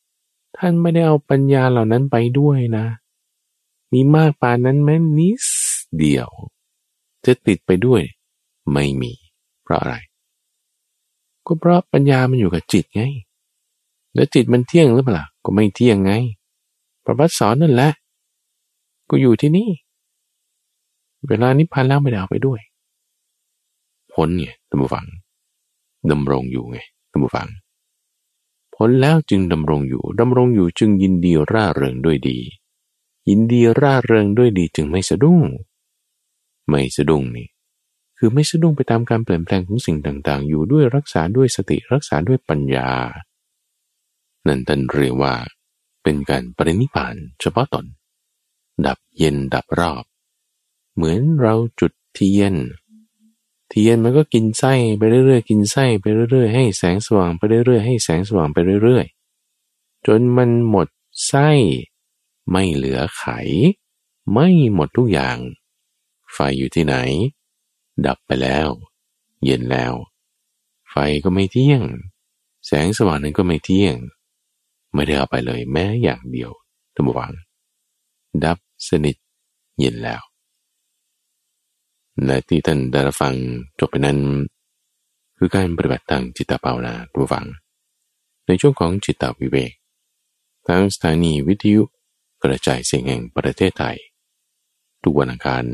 ท่านไม่ได้เอาปัญญาเหล่านั้นไปด้วยนะ มีมากปานนั้นแม้นิดเดียว จะติดไปด้วย ไม่มี เพราะอะไร ก็เพราะปัญญามันอยู่กับจิตไง แล้วจิตมันเที่ยงหรือเปล่า ก็ไม่เที่ยงไงพระพัฒสอนนั่นแหละก็อยู่ที่นี่ เวลานิพพานแล้วไม่ได้เอาไปด้วย พ้นไงท่านผู้ฟังดำรงอยู่ไงท่านผู้ฟัง พ้นแล้วจึงดำรงอยู่ดำรงอยู่จึงยินดีร่าเริงด้วยดี ยินดีร่าเริงด้วยดีจึงไม่สะดุ้ง ไม่สะดุ้งนี่ คือไม่สะดุ้งไปตามการเปลี่ยนแปลงของสิ่งต่าง ๆ อยู่ด้วยรักษาด้วยสติรักษาด้วยปัญญา นั่นท่านเรียกว่า เป็นการปรินิพานเฉพาะตน ดับเย็นดับรอบ เหมือนเราจุดเทียน เทียนมันก็กินไส้ไปเรื่อยๆ กินไส้ไปเรื่อยๆ ให้แสงสว่างไปเรื่อยๆ ให้แสงสว่างไปเรื่อยๆ จนมันหมดไส้ ไม่เหลือไข ไม่หมดทุกอย่าง ไฟอยู่ที่ไหน ดับไปแล้ว เย็นแล้ว ไฟก็ไม่เที่ยง แสงสว่างนั้นก็ไม่เที่ยง ไม่ได้เอาไปเลยแม้อย่างเดียวท่านผู้ฟังดับสนิทเย็นแล้ว และที่ท่านได้ฟังจบไปนั้น คือการปฏิบัติทางจิตตภาวนาทุกฝัง ในช่วงของจิตตวิเวกทางสถานีวิทยุกระจายเสียงแห่งประเทศไทย ทุกวันอังคาร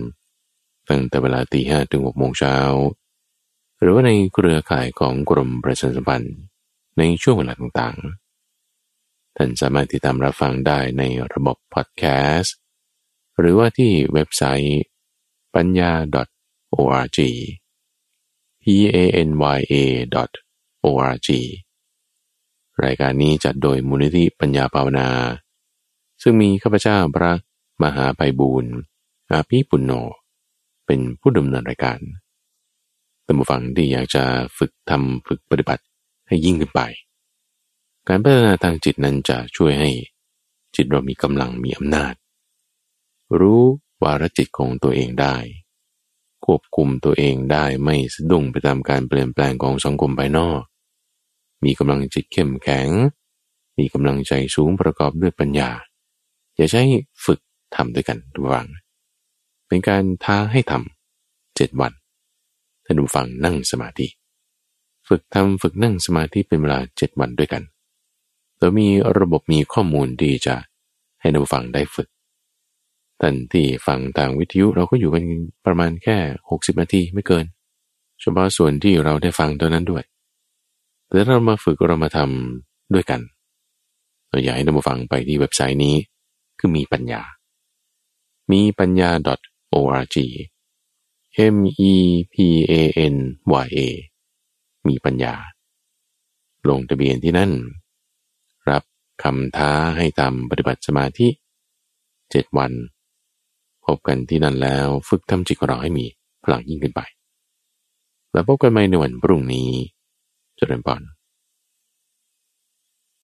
ตั้งแต่เวลาตีห้ถึงหกโมงเช้า หรือว่าในเครือข่ายของกรมประชาสัมพันธ์ในช่วงเวลาต่างๆ ท่านสามารถติดตามรับฟังได้ในระบบพอดแคสต์ หรือว่าที่เว็บไซต์ ปัญญา .org p a n y a .org รายการนี้จัดโดยมูลนิธิปัญญาภาวนา ซึ่งมีข้าพเจ้าพระมหาไพบูรณ์อาภีปุณโญเป็นผู้ดำเนินรายการตัมบูฟังที่อยากจะฝึกทำฝึกปฏิบัติให้ยิ่งขึ้นไป การพัฒนาทางจิตนั้นจะช่วยให้จิตเรามีกำลังมีอำนาจ รู้ วารจิตของตัวเองได้ ควบคุมตัวเองได้ไม่สะดุ้งไปตามการเปลี่ยนแปลงของสังคมภายนอก มีกำลังจิตเข้มแข็ง มีกำลังใจสูงประกอบด้วยปัญญา อย่าใช้ฝึกทำด้วยกันทุกวังเป็นการท้าให้ทำเจ็ดวันท่านผู้ฟังนั่งสมาธิ ฝึกทำฝึกนั่งสมาธิเป็นเวลาเจ็ดวันด้วยกันโดยมีระบบมีข้อมูลดีจะให้ท่านผู้ฟังได้ฝึก ท่านที่ฟังทางวิทยุเราก็อยู่กันประมาณแค่ 60 นาทีไม่เกิน เฉพาะส่วนที่เราได้ฟังตัวนั้นด้วย แต่เรามาฝึกเรามาทำด้วยกันเราอยากให้ท่านผู้ฟังไปที่เว็บไซต์นี้ คือมีปัญญา มีปัญญา .org m e p a n y a มีปัญญา ลงทะเบียนที่นั่น รับคำท้าให้ทำปฏิบัติสมาธิเจ็ดวัน บกันที่นั่นแล้วฝึกทำจิตของเราให้มีพลังยิ่งขึ้นไป แล้วพบกันใหม่ในวันพรุ่งนี้เจริญพร